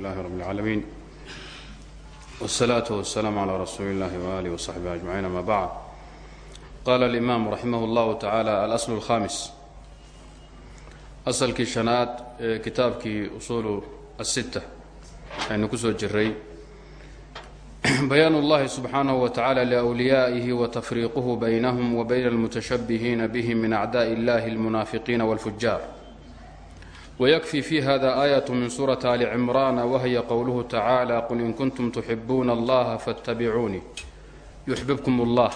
لله رب العالمين والصلاة والسلام على رسول الله وآله وصحبه أجمعين ما بعد قال الإمام رحمه الله تعالى الأصل الخامس asalkii shanaad ee kitaabkii usuulu asita aynu kusoo jiray bayaan اllahi subxaanahu wa tacala liwliyaa'ihi wa tafriiquhu baynahum wa bayna almutashabihiina bihim min acdaءi اllahi اlmunaafiqiina wاlfujaar wykfi fi hada aayaة min suurati ali cimrana wahiya qowluhu tacaalى qul in kuntum tuxibuuna allaha faاtabicuunii yuxbibkum اllah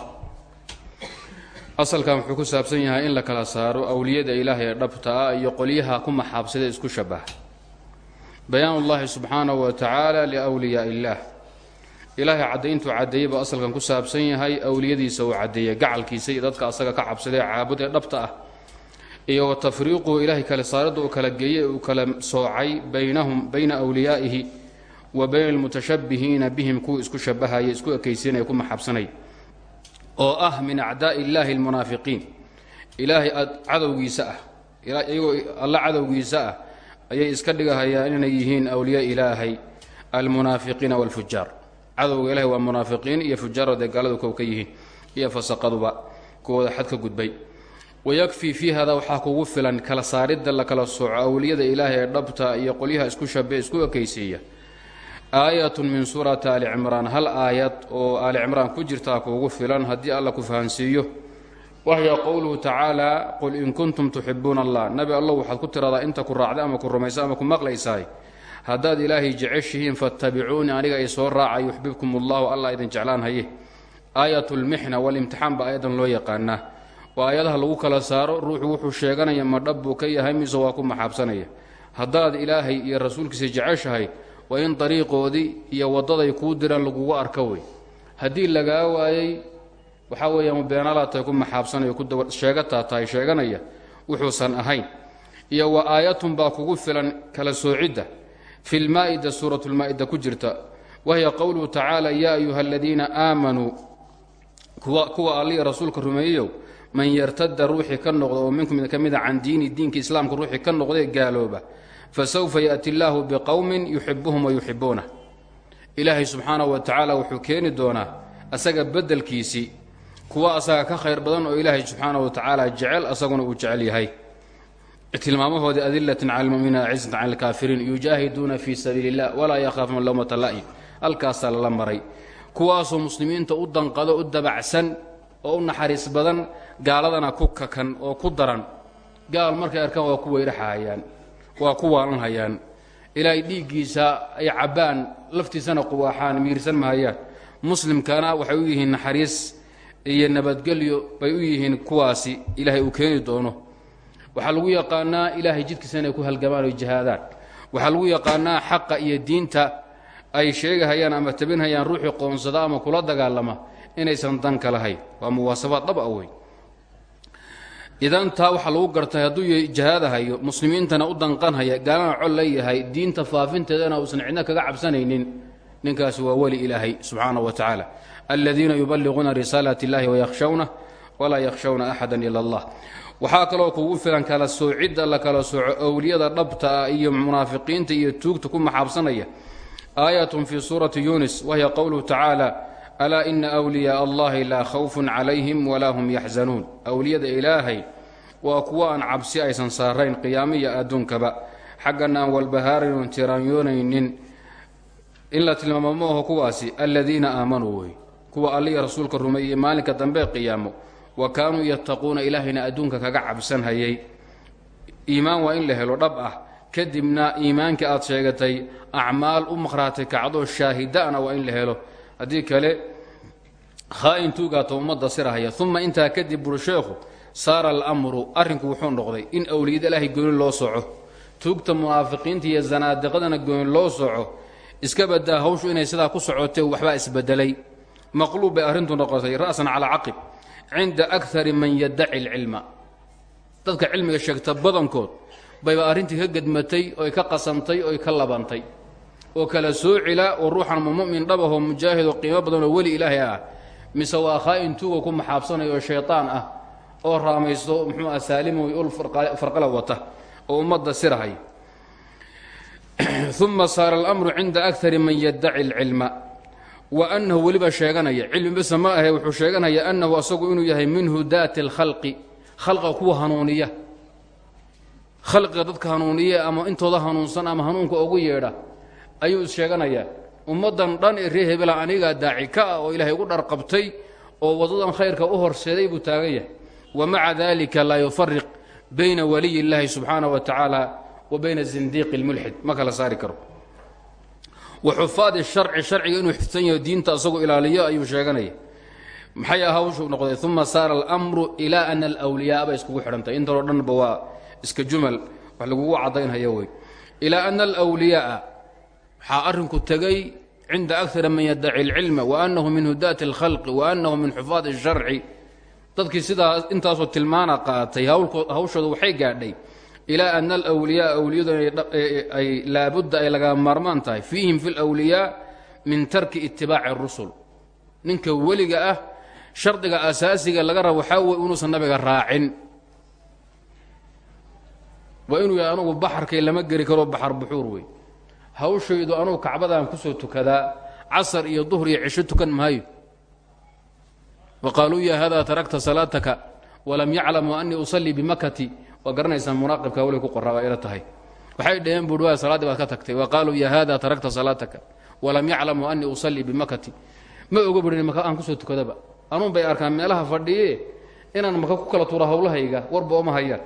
asalkan wuxuu ku saabsan yahay in la kala saaro awliyada ilaahay ee dhabta ah iyo qolyaha ku maxaabsada isku shabaha bayaan ullahi subxaanahu wa tacaala liwliyaa illaah ilaahay caddayntuu caddeeyey buu asalkan ku saabsan yahay awliyadiisa uu caddeeyey gacalkiisa iyo dadka asaga ka cabsadee caabud ee dhabta ah iyo wa tafriiquhu ilaahay kale saaradda uu kala geeyey uu kala soocay baynahum bayna wliyaa'ihi wa bayna almutashabihiina bihim kuwa isku shabahaya isku ekaysiinaya ku maxaabsanay oo ah min acdaa'i illaahi almunaafiqiin. Ilaahay cadowgiisa ah iyagoo alla cadowgiisa ah ayay iska dhigahayaan inay yihiin awliyaa ilaahay almunaafiqiina walfujaar cadowga ilahay waa munaafiqiin iyo fujaaro dee gaaladu kow ka yihiin iyo fasaqaduba kuwooda xad ka gudbay wayakfii fii hada waxaa kugu filan kala saaridda la kala sooco awliyada ilaahay ee dhabta iyo qolyaha isku shabe isku ekaysiiya. Aayatun min suurati ali cimraan hal aayad oo ali cimraan ku jirtaa kuugu filan haddii alla ku fahansiiyo. Wahiya qowluhu tacaala qul in kuntum tuxibuuna allah nabi allow waxaad ku tiradaa inta ku raacda ama ku rumaysa ama ku maqlaysaay. Haddaad ilaahay jeceshihiin fattabicuunii aniga ay soo raaca yuxbibkum allahu allah idin jeclaan haye. Aayat lmixna walimtixaan ba ayadan loo yaqaanaa waa aayadaha lagu kala saaro ruuxu wuxuu sheeganaya ma dhab buu ka yahay mise waa ku maxaabsanaya. Haddaad ilaahay iyo rasuulkiisa jeceshahay waa in dariiqoodii iyo waddaday kuu diraan lagugu arka wey. Haddii lagaa waayey waxaa weeyaan beenalaa ku maxaabsanaya ku sheegataa tahay sheeganaya wuxuusan ahayn. Iyo wa aayatun baa kugu filan kala soocidda fi lmaa'ida suuratulmaa'ida ku jirta. Wahiya qowluhu tacaala yaa ayuha aladiina aamanuu kuwa allihi rasuulka rumeeyeyow man yartada ruuxii ka noqda oo minkum idinka mida can diini diinka islaamka ruuxii ka noqdae gaalooba fasawfa yaati illaahu biqowmin yuxibuhum wayuxibuunah ilaahay subxaanahu wa tacaala wuxuu keeni doonaa asaga beddelkiisii kuwa asaga ka khayr badan oo ilaahay subxaanahu wa tacaala jecel asaguna uu jecel yahay. Tilmaamahooda adilatan cala lmuminiina aciisatan cala alkaafiriin yujaahiduuna fii sabiili illah walaa yakhaafuuna lowmata la'im halkaasaa lala maray. Kuwaasoo muslimiinta u danqado u dabacsan oo u naxariis badan gaaladana ku kakan oo ku daran. Gaal markay arkaan waa ku weyraxahayaan waa ku waalanhayaan ilaahay dhiiggiisa ay cabbaan laftiisana quwaaxaan miirsan mahayaan muslimkana waxay u yihiin naxariis iyo nabadgelyo bay u yihiin kuwaasi ilaahay uu keeni doono. Waxaa lagu yaqaanaa ilaahay jidkiisa inay ku halgamaan oy jihaadaan. Waxaa lagu yaqaanaa xaqa iyo diinta ay sheegahayaan ama tabinhayaan ruuxii qoonsada ama kula dagaalama inaysan danka lahayn. Waa muwaasabaad dhab a wey idan taa waxaa lagu gartay hadduu jihaadahayo muslimiintana u danqanhaya gaalana col leeyahay diinta faafinteedana uusan cidna kaga cabsanaynin ninkaasi waa weli ilaahay subxaana wa tacaala. Aladiina yuballiquuna risaalat اllahi wayakhshawna walaa yakhshawna axada ila allah. Waxaa kaloo kugu filan kala soocidda la kala sooco owliyada dhabta ah iyo munaafiqiinta iyo tuugta ku maxaabsanaya. Aayatun fii suurati yunis wahiya qowluhu tacaala alaa ina wliyaaa allahi laa khawfun calayhim walaa hum yaxzanuun. Awliyada ilaahay waa kuwa aan cabsi aysan saarayn qiyaamo iyo adduunkaba. Xaggana aan walbahaarayn tiraanyoonaynin. In la tilmaamo ma aho kuwaasi aladiina aamanuu wey kuwa allihi rasuulka rumeeyey maalinka dambe qiyaamo. Wa kaanuu yattaquuna ilaahayna adduunka kaga cabsanhayay iimaan waa in la helo dhab ah. Kadibna iimaankii aad sheegatay acmaal u maqhraatay kacdoo shaahidana waa in la helo. Haddii kale khaa'in tuugaato ummadda sirahaya. Uma intaa kadib buri sheekhu saara alamru arrinku wuxuu noqday in awliyada ilaahay gooni loo soco. Tuugta munaafiqiinta iyo zanaadiqadana gooni loo soco iska badaa hawshu inay sidaa ku socotee waxbaa isbedelay maqluub bay arrintu noqotay ra'san calaa caqib cinda akari man yaddaci alcilma. Dadka cilmiga sheegta badankood bayba arrintii ka gedmatay oy ka qasantay oy ka labantay. Oo kala soocila oo ruuxan mumin dhabahoo mujaahid oo qiimo badanoo weli ilaahay ah mise waa khaa-in tuuga ku maxaabsanayo shaytaan ah oo raamaysto muxuu ah saalimowi farqala wata oo ummadda sirahay. Uma saara alamru cinda akari man yaddaci alcilma wa annahu weliba sheeganaya cilmi bise ma ahe wuxuu sheeganaya annahu asagu inuu yahay min hudaati alkhalqi khalqa kuwa hanuuniya. Khalqiga dadka hanuuniye ama intooda hanuunsan ama hanuunka ugu yeedha ayuu is ummaddan dhan ee ree hebela aniga daaci ka ah oo ilaahay ugu dharqabtay oo wadadan khayrka u horseeday buu taagan yahay. Wa maca daalika laa yufariq bayna waliyi illaahi subxaana wa tacaala wa bayna zindiiqi lmulxid ma kala saari karo. Wa xufaadi sharci sharciga inuu xifsan yaho diinta asagoo ilaaliyo ayuu sheeganaya. Maxay hawshuu noqday? Uma saara alamru ilaa ana alwliyaaba iskugu xidhantay. Intanoo dhanba waa iska jumal wax lagugu caddaynhayo wey ilaa ana alwliyaaa waxaa arrinku tegay cinda akara man yaddaci اlcilma wa annahu min hudaati اlkhalqi wa annahu min xufaadi الsharci dadkii sidaa intaasoo tilmaana qaatay hawshooda waxay gaadhay ilaa ana alwliyaa awliyadu ay laabudda ay laga maarmaan tahay fiihim fi اlwliyaa min tarki itibaaci اrusul ninka weliga ah shardiga asaasiga laga rabo waxaa wey inuusan nabiga raacin waa inuu yahay anugu baxarkay lama geli karo baxar buxuur wey hawshaydu anugu kacbadaan ku soo tukadaa casar iyo duhr iyo cisho tukan maayo. Wa qaaluu ya hada tarakta salaataka walam yaclamu anii usallii bimakati waa garanaysaan munaaqibka weli ku qoraa ila tahay. Waxay dhaheen buui waa baad ka tagtay. Wa qaaluu ya hada tarakta salaataka walam yaclamu anii usallii bimakati ma oga buhin maka aan ku soo tukadaba. Anuun bay arkaan meelaha fadhiye inaan maka ku kala tuuro hawlahayga warba oma hayaan.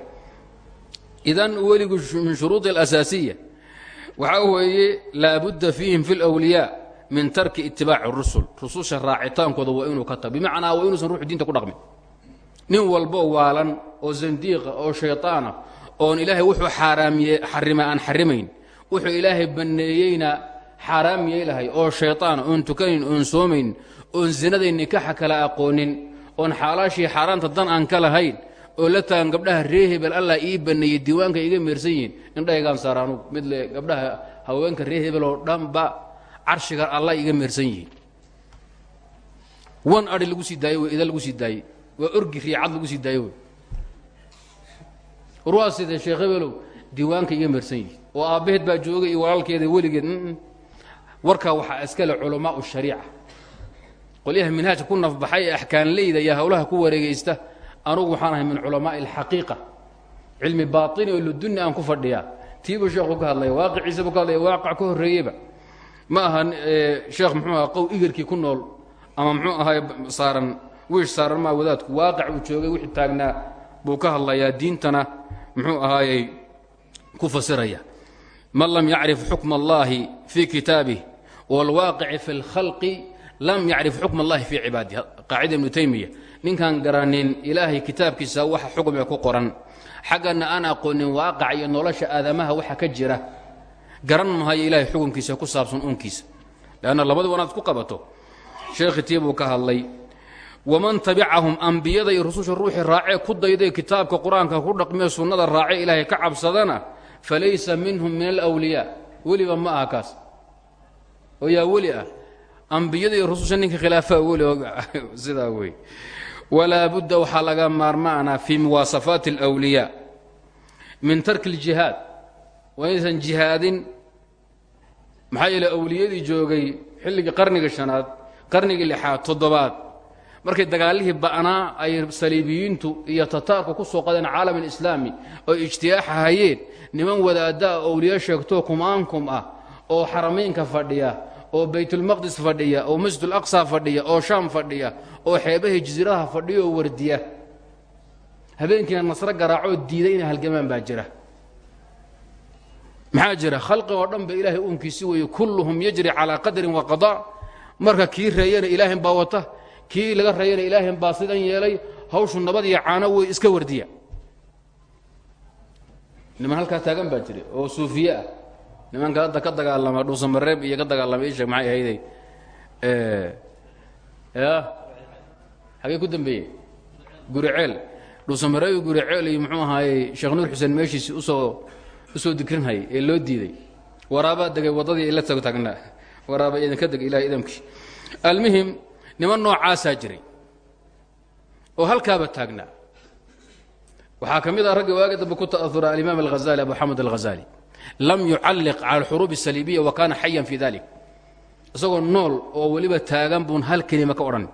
Idan weligu min shuruudi alasaasiya waxaa weeye laabudda fiihim fi lwliyaa min tarki itibaaci rusul rususha raacitaankooda waa inuu ka tago. Bimacnaa waa inuusan ruuxu diinta ku dhaqmin. Nin walbo waalan oo zandiiqa oo shayطaana oon ilaahay wuxuu xaaraamiye xarima aan xarimayn. Wuxuu ilaahay banneeyeyna xaaraam yeelahay. Oo shayطaana oon tukanayn oon soomayn oon zinaday nikaxa kala aqoonin oon xaalaashii xaaraanta dan aan ka lahayn oo la tagan gabdhaha ree hebel allah ii baneeyey diiwaanka iga meersan yihiin indhahaygaan saara mid le gabdhaha haweenka ree hebel oo dhanba carshiga allah iga meersan yihiin. Wan ari lagu sii daayey wey ida lagu sii daayey waa orgi riicad lagu sii daayey wey warwaa sidee sheekh hebelow diiwaanka iga meersan yihiin. Oo aabbaheed baa joogay iyo walaalkeeda weligeed warkaa waxaa iskale culamaau shariica. Qolyaha minhaajka ku nafbaxay ee axkaanleyda iyo hawlaha ku wareegaysta anugu waxaan ahay min culamaai alxaqiiqa. Cilmi baaini oo ludunni aan ku fadhiyaa tiibuu sheekhu ka hadlaya waaqiciisabuu ka hadlaya waaqac ka horreeyeba ma aha sheekh muxuu qow igarkii ku nool ama muxuu ahay saaran wiish saaran maa wadaadku. Waaqac uu joogay wixii taagnaa buu ka hadlayaa diintana muxuu ahaayey ku fasiraya. Man lam yacrif xukma allahi fii kitaabih wاlwaaqici fi اlkhalqi lam yacrif xukma allahi fii cibaadih qaacida ibnu taymiya ninkaan garanin ilaahay kitaabkiisa waxa xukmiga ku qoran. Xaggana aan aqoonin waaqac iyo nolosha aadamaha waxa ka jira. Garan mahayo ilahay xukunkiisa ku saabsan uunkiisa. Leanna labadi wanaad ku qabato. Sheekhi tii buu ka hadlay waman tabicahum ambiyada iyo rususha ruuxii raacee ku dayday kitaabka qur'aanka ku dhaqmee sunnada raacee ilaahay ka cabsadana falaysa minhum min alwliyaa weliba ma aha kaas. Oo yaa weli ah. Ambiyada iyo rususha ninka khilaafaa weli sidaa wey walaa budda waxaa laga maarmaanaa fii muwaasafaati اlwliyaa min tarki اljihaad waa inaysan jihaadin maxaa yeele awliyadii joogay xilligii qarnigii shanaad qarnigii lixaad toddobaad. Markay dagaalihii ba'naa ay saliibiyiintu iyo tataarku ku soo qadeen caalam alislaami oo ijtiyaaxa hayeen niman wadaaddaa owliya sheegtoo kumaankum ah oo xaramaynka fadhiya oo baytulmaqdis fadhiya oo masjidul aqsa fadhiya oo shaam fadhiya oo xeebahii jasiiraha fadhiya oo wardiya. Habeenkiina nasro garaacoo diiday inay halgamaan baa jira. Maxaa jira? Khalqi oo dhan ba ilaahay uunkiisi weeye kulluhum yajri calaa qadarin wa qadaa. Marka kii reeyana ilaahin baa wata kii laga reeyana ilaahin baa sidan yeelay hawshu nabad iyo caano wey iska wardiya. Niman halkaa taagan baa jira oo suufiye ah nimanka hadda ka dagaalama dhuusamareeb iyo ka dagaalama isheeg maxay ahayday? Ya? Xagee ku dambeeyey? Guriceel dhuusamareeb iyo guriceel iyo muxuu ahaayey sheekh nuur xuseen meeshiisi u soo u soo dikrinhayay ee loo diiday. Waraabaa degay waddadii ila tag taagnaa waraaba idinka deg ilahay idamkii almuhim niman noocaasaa jiray oo halkaaba taagnaa waxaa ka mid ah ragga waagi dambe ku ta'aura alimaam alghazali abu xamed alghazali lam yucalliq cala alxuruub asaliibiya wa kaana xayan fii dalik. Isagoo nool oo weliba taagan buun hal kelima ka odhan.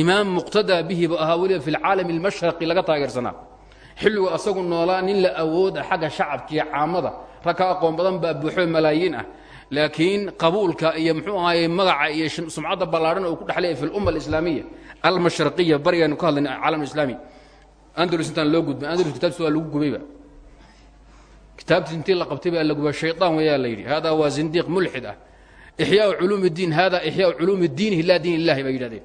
Imaam muqtadaa bihi buu ahaa weliba fi lcaalami almashriqi laga taageersanaa. Xilligu asagu noolaa nin la awooda ah xagga shacabkiiyo caammada rag ka aqoon badan baa buuxo malaayiin ah. Laakiin qabuulka iyo muxuu ahaayey magaca iyo sumcadda ballaadhan oo ku dhexleeya fi lumma alislaamiya almashriqiya barigaanu ka hadlayn caalam islaami. Andalus intaan loo gudbay andalus kitaabtiis waa lagu gubayba kitaabtii intii la qabtay baa la gubay shayطaan wayaa la yidhi. Hada waa zindiiq mulxid ah. Ixyaau culuum اdiin hada ixyaau culuumi diinihi la diin illahi bay yidhahdeen.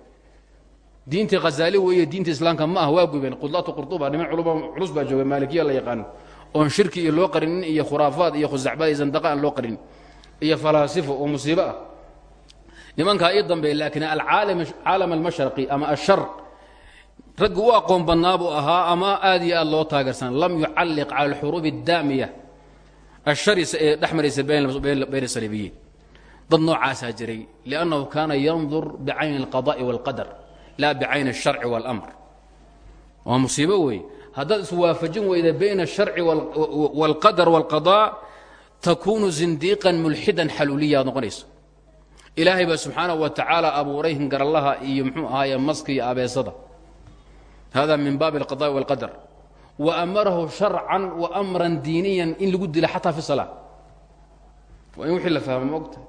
Diintii khazaali weeye diinta islaamka ma ah waa gubeen. Qudlaatu qurduba niman culus baa jooga maalikiya la yaqaano. Oon shirki iyo loo qarinin iyo khuraafaad iyo khusacbad iyo zandaqa aan loo qarinin iyo falaasifo oo musiibo ah. Nimankaa ii dambeeya laakiin alcaalam almashraqi ama asharq raggi u aqoon badnaa buu ahaa ama aad iyo aad loo taageersan. Lam yucalliq cala alxuruubi addaamiya asharisa ee dhex maraysa bayna saliibiyiin dad noocaasaa jiray liannahu kaana yandur bicayni alqada'i waalqadar laa bicayni alsharci waalamr waa musiibo weeye haddaad iswaafajin weyda bayna alsharci waalqadar waalqadaa takuunu zindiiqan mulxidan xaluuliyaad noqonaysa ilaahay baa subxaanahu wa tacaala abuuray hingarallaha iyo muxuu ahaaye maska iyo abeesada hada min baabi alqada'i walqadar wa amarahu sharcan wa amran diiniyan in lagu dila xataa fi salaa waa in wixii la fahmo ogtahay?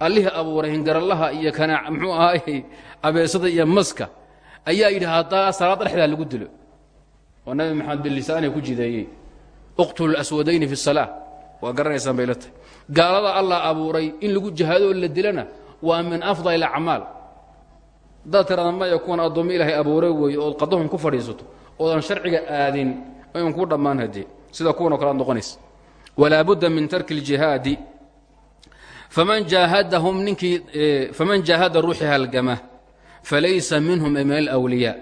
Allihii abuuray hingarallaha iyo kana muxuu ahaaye abeesada iyo maska ayaa yidhi haddaa salaad dhexdaa lagu dilo. Oo nabi maxamed bilisaanihi ku jideeyey uqtulu laswadayni fi salaa waa garanaysaan bay la tahay. Gaalada allah abuuray in lagu jihaadoo la dilana waa min afdal acmaal. Haddaad tirada maya kuwan addoommo ilaahay abuuray weeye ood oodan sharciga aadin ayun kuu dhammaan hadee sida kuwan o kale ad noqonaysa walaa budda min tarki اljihaadi faman jaahadahum ninkii faman jaahada ruuxii halgama falaysa minhum min alwliyaa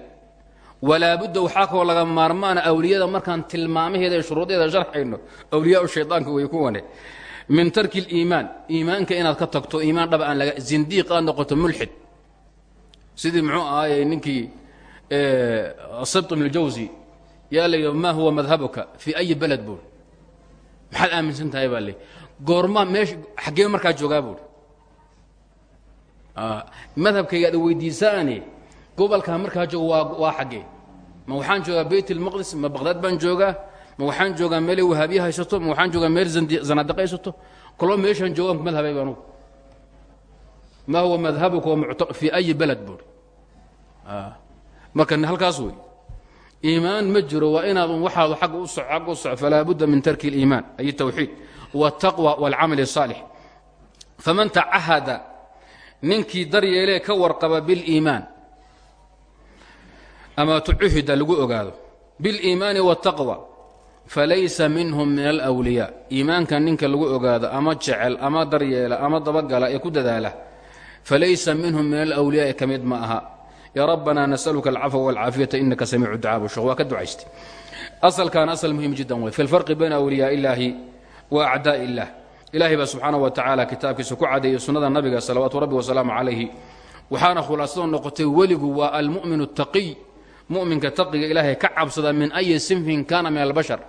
budda waxaa laga maarmaana awliyada markaan tilmaamaheeda ee shuruudeeda sharxayno awliyaa shaydaanka way kuwane min tarki اliimaan iimaanka inaad ka tagto iimaan dhaba aan laga zindiiq aad noqoto mulxid. Sidii muxuu ahaaye ninkii sibt ibn اljawsi yaa la ma huwa madhabuka fii ayi beled buuri maxaad aaminsan tahay baa leey goorma meesha xaggee markaa joogaa buuri madhabkayga ad weydiisaane gobolkaa markaa joogo waa waa xaggee ma waxaan joogaa bayt اlmaqdis ma baqdaad baan joogaa ma waxaan joogaa meelay wahaabiye haysato ma waxaan joogaa meel zanaadiq haysato kolba meeshaan joogaan madhabay anugu ma huwa madhabuka fii ayi beled buuri marka halkaas wey iimaan ma jiro waa inaad waxaad agga u soco agga u soco falaa budda min tarki اliimaan ay tawxiid wاtaqwa wاlcamal الصaalix faman tacahada ninkii daryeelee ka warqaba biliimaan ama tucuhida lagu ogaado biliimaani wاtaqwa falaysa minhum min alwliyaa iimaanka ninka lagu ogaado ama jecel ama daryeela ama dabagala ee ku dadaala falaysa minhum min alwliyaai ka mid ma aha ya rabbana nasaluka alcafwa walcaafiyata inaka samiicu ducaa bushekh waa ka ducaystay asalkan asal muhiim jiddan wey fi lfarqi bayna awliyaa illaahi wa acdaa illah. Ilahay baa subxaana wa tacaala kitaabkiisa ku cadeeyey sunnada nabiga salawaatu rabbi wasalaamu calayhi waxaana khulaasado noqotay weligu waa almu'min اtaqiy mu'minka taqiga ilaahay ka cabsada min ayi sinfin kana min albashar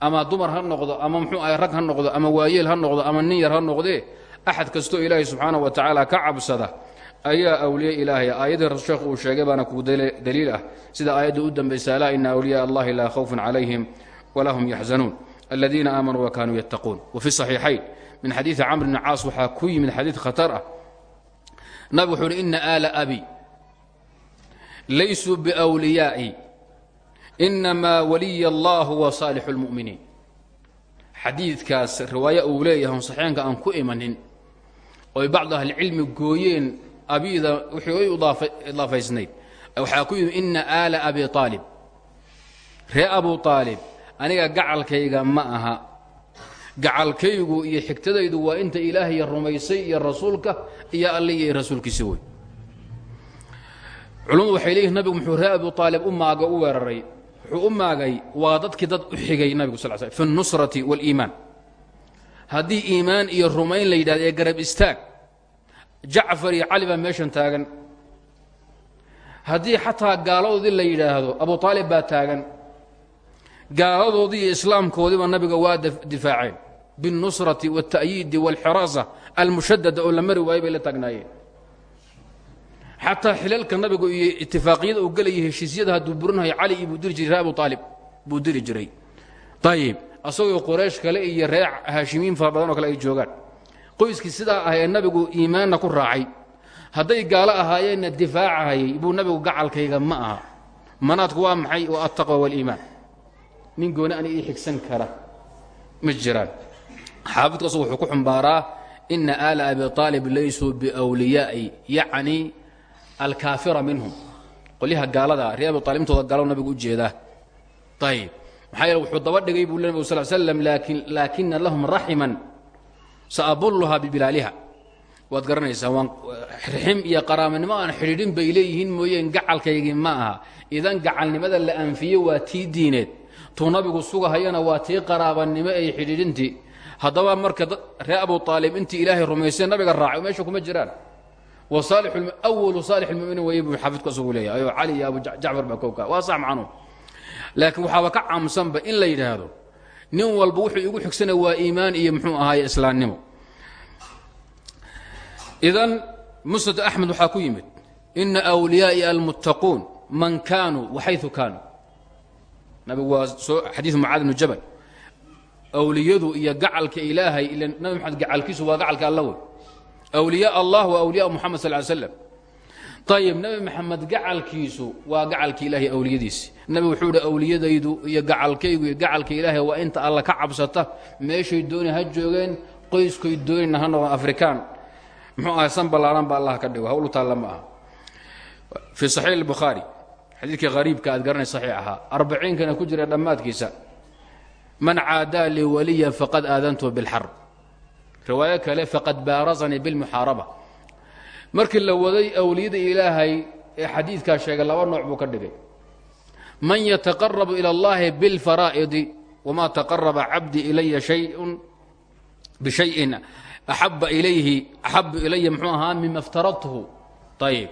ama dumar ha noqdo ama muxuu ahay rag ha noqdo ama waayeel ha noqdo ama nin yar ha noqdee axad kastoo ilaahay subxaana wa tacaala ka cabsada ayaa awliye ilaahay aayaddii sheekhu uu sheegay baana ku daliil ah. Sida aayadda u dambaysa alaa ina awliyaa allahi laa khawfun calayhim walaa hum yaxzanuun aladiina aamanuu wakanuu yattaquun. Wafi saxiixayn. Min xadiidi camr bni caas waxaa ku yimid xadiid khatar ah. Nabigu wuxuu uhi ina aala abi laysuu biwliyaa'i inamaa waliya allahu wa saalixu اlmu'miniin xadiidkaas riwaayo uu leeyahay on saxiixanka aan ku imanin oy bacdu ahlicilmi gooyeen abida ay idaafaysnayd waxaa ku yimi ina aala abi aalib ree abu aalib aniga gacalkayga ma aha. Gacalkaygu iyo xigtadaydu waa inta ilaahay rumaysay iyo rasuulka iyo alle iyo rasuulkiisa wey culummadu waxay leeyihiin nabigu muxuu ree abu aalib u u weeraray. Wuxuu u waa dadkii dad u xigay nabigu sal sl fi اnusrati wاliimaan haddii iimaan iyo rumayn la yidhahdo ee garab istaag jacfar iyo cali baa meeshan taagan haddii xataa gaaladoodii la yidhaahdo abu aalib baa taagan gaaladoodii iyo islaamkoodiiba nabiga waa difaaceen biاlnusrati wاlta'yiidi wاlxiraasa almushadada oo la mari waayey bay la taagnaayeen xataa xilalka nabigu iyo itifaaqiyada uu gelayay heshiisyada hadduu burinayo cali iyo buu diri jiray reer abu aalib buu diri jiray ayib asagoo quraysh kale iyo reer haashimiin fara badan oo kale ay joogaan qoyskii sidaa ah ee nabigu iimaanna ku raacay. Hadday gaalo ahaayeenna difaacahayay buu nabigu gacalkayga ma aha. Manaadku waa maxay? Waa altaqwa wاliimaan nin gooni ani ii xigsan kara. Ma jiraan. Xaafidku asagu wuxuu ku xumbaaraa ina aala abi aalib laysuu biwliyaa'i yacni alkaafira minhum. Qolyaha gaalada ree abi aalib intooda gaalo nabigu u jeedaa. Ayib maxaa yeele wuxuu daba dhigay buu nabig sal slam laakina lahum raximan saabulluhaa bibilaaliha. Waad garanaysaa waan rixim iyo qaraabanimo aan xidhiidhin bay leeyihiin mooyeen gacalkaygii ma aha. Idan gacalnimada la anfiye waa tii diineed. Tuu nabigu sugahayana waa tii qaraabanimo ay xidhiidhintii. Haddaba marka ree abu aalib intii ilaahay rumaysay nabiga raacay meesha kuma jiraan. Wawalu saalix lmuminiin wey buu xaafidku asagu leeyahay. Ayoo cali iyo abu jacfar baa kowka waa sax macnuhu. Laakiin waxaaba ka caamsanba in la yidhaahdo nin walba wuxuu igu xigsana waa iimaan iyo muxuu ahaaye islaamnimo. Idan musnad axmed waxaa ku yimid ina wliyaai almuttaquun man kaanuu waxayu kaanuu nabigu waa soo xadiiu mucaad bnu jabal awliyadu iyo gacalka ilaahay ila nabi maxamed gacalkiisu waa gacalka alla wey awliyaa allah wa awliyaa muxamed sal ly slam ayib nebi maxamed gacalkiisu waa gacalka ilaahay awliyadiisi. Nabi wuxuu idhi awliyadaydu iyo gacalkaygu iyo gacalka ilaahay waa inta alla ka cabsata. Meeshay dooni ha joogeen qoyskoy doonina ha noqon afrikaan. Muxuu ahay san ballaaran ba allah ka dhigo hawlu taalla ma aha. Fii saxiix albukhaari xadiidkii hariibka aad garanay saxiix ahaa arbaciinkana ku jira dhammaadkiisa. Man caadaa lii waliyan faqad aadantuhu bilxarb riwaayo kale faqad baarazanii bilmuxaaraba markii la waday awliyada ilaahay ee xadiidkaa sheegay laba nooc buu ka dhigay. Man yataqarabu ila allahi bilfaraa'idi wamaa taqaraba cabdii ilaya shayun bishayin axaba ilayhi axabu ilaya muxuu ahaa mima iftaradtuhu ayib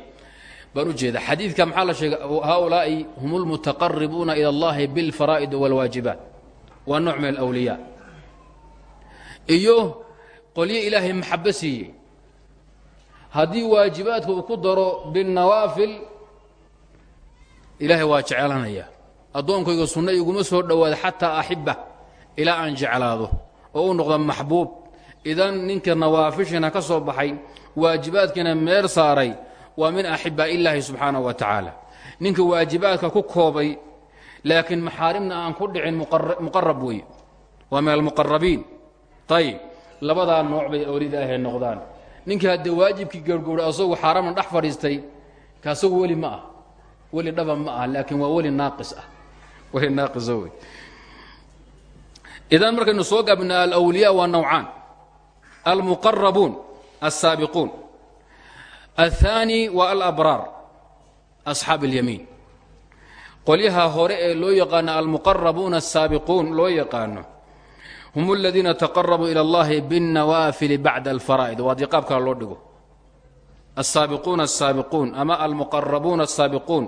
jeeda xadiidka maxaa la sheegay? Haulaai hum lmutaqaribuuna ila allahi bilfaraa'id wاlwaajibaat waa nooc min alwliyaa iyo qolyo ilaahay maxabo siiyey haddii waajibaadka uu ku daro binnawaafil ilaahay waa jeclanaya addoonkayga sunno iguma soo dhowaada xataa axiba ilaa aan jeclaado oo u noqda maxbuub. Idan ninka nawaafishina ka soo baxay waajibaadkiina meer saaray waa min axibaa illaahi subxaanahu wa tacaala. Ninka waajibaadka ku koobay laakiin maxaarimna aan ku dhicin muqarab weeye. Waa min almuqarabiin ayib labadaa nooc bay awlida ahee noqdaan ninkii haddee waajibkii gowrgowra asagoo xaaraamna dhex fadhiistay kaasagu weli ma ah. Weli dhaba ma ah laakiin waa weli naaqis ah. Weli naaqisa ah wey idan markaynu soo gaabna alawliya waa nawcaan. Almuqarabuun alsaabiquun aلthaani waa alabraar asxaab اlyamiin qolyaha hore ee loo yaqaano almuqarabuuna asaabiquun loo yaqaano hm اladiina تaqarabuu ilى اllahi bالnawaafil bacda اlfaraa'id waa dii qaab kale loo dhigo الsaabiquuna الsaabiquun ama almuqarabuuna الsaabiquun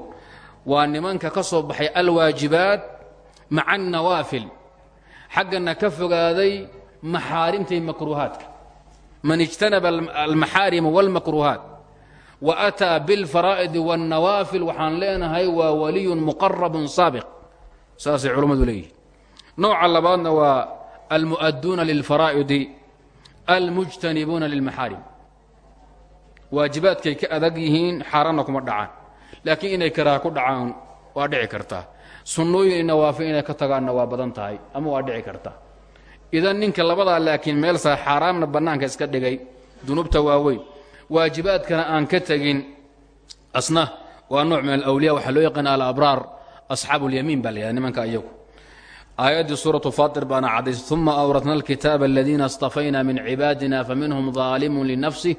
waa nimanka ka soo baxay alwaajibaat maca الnawaafil xaggana ka fogaaday maxaarimta makruuhaadka man اjtanaba almaxaarima wاlmakruuhaat وأtىa bاlfaraa'id والnawaafil waxaan leenahay waa waliyun muqarabun saabiq saasay culammadu leeyihin nooca labaadna waa almu'aduuna lilfaraa'idi almujtanibuuna lilmaxaarim waajibaadkay ka adag yihiin xaaraanna kuma dhacaan laakiin inay karaaha ku dhacaan waa dhici kartaa sunnooyin nawaafil inay ka tagaanna waa badan tahay ama waa dhici kartaa idan ninka labadaa laakiin meel saa xaaraamna bannaanka iska dhigay dunuubta waaweyn waajibaadkana aan ka tegin asna waa nooc min alawliya waxaa loo yaqaana alabraar asxaabu اlyamiin baa la nimanka iyagu aayaddii suuratu faatir baana caddaysay uma awratna alkitaaba aladiina اstafayna min cibaadina faminhum ظaalimun linafsih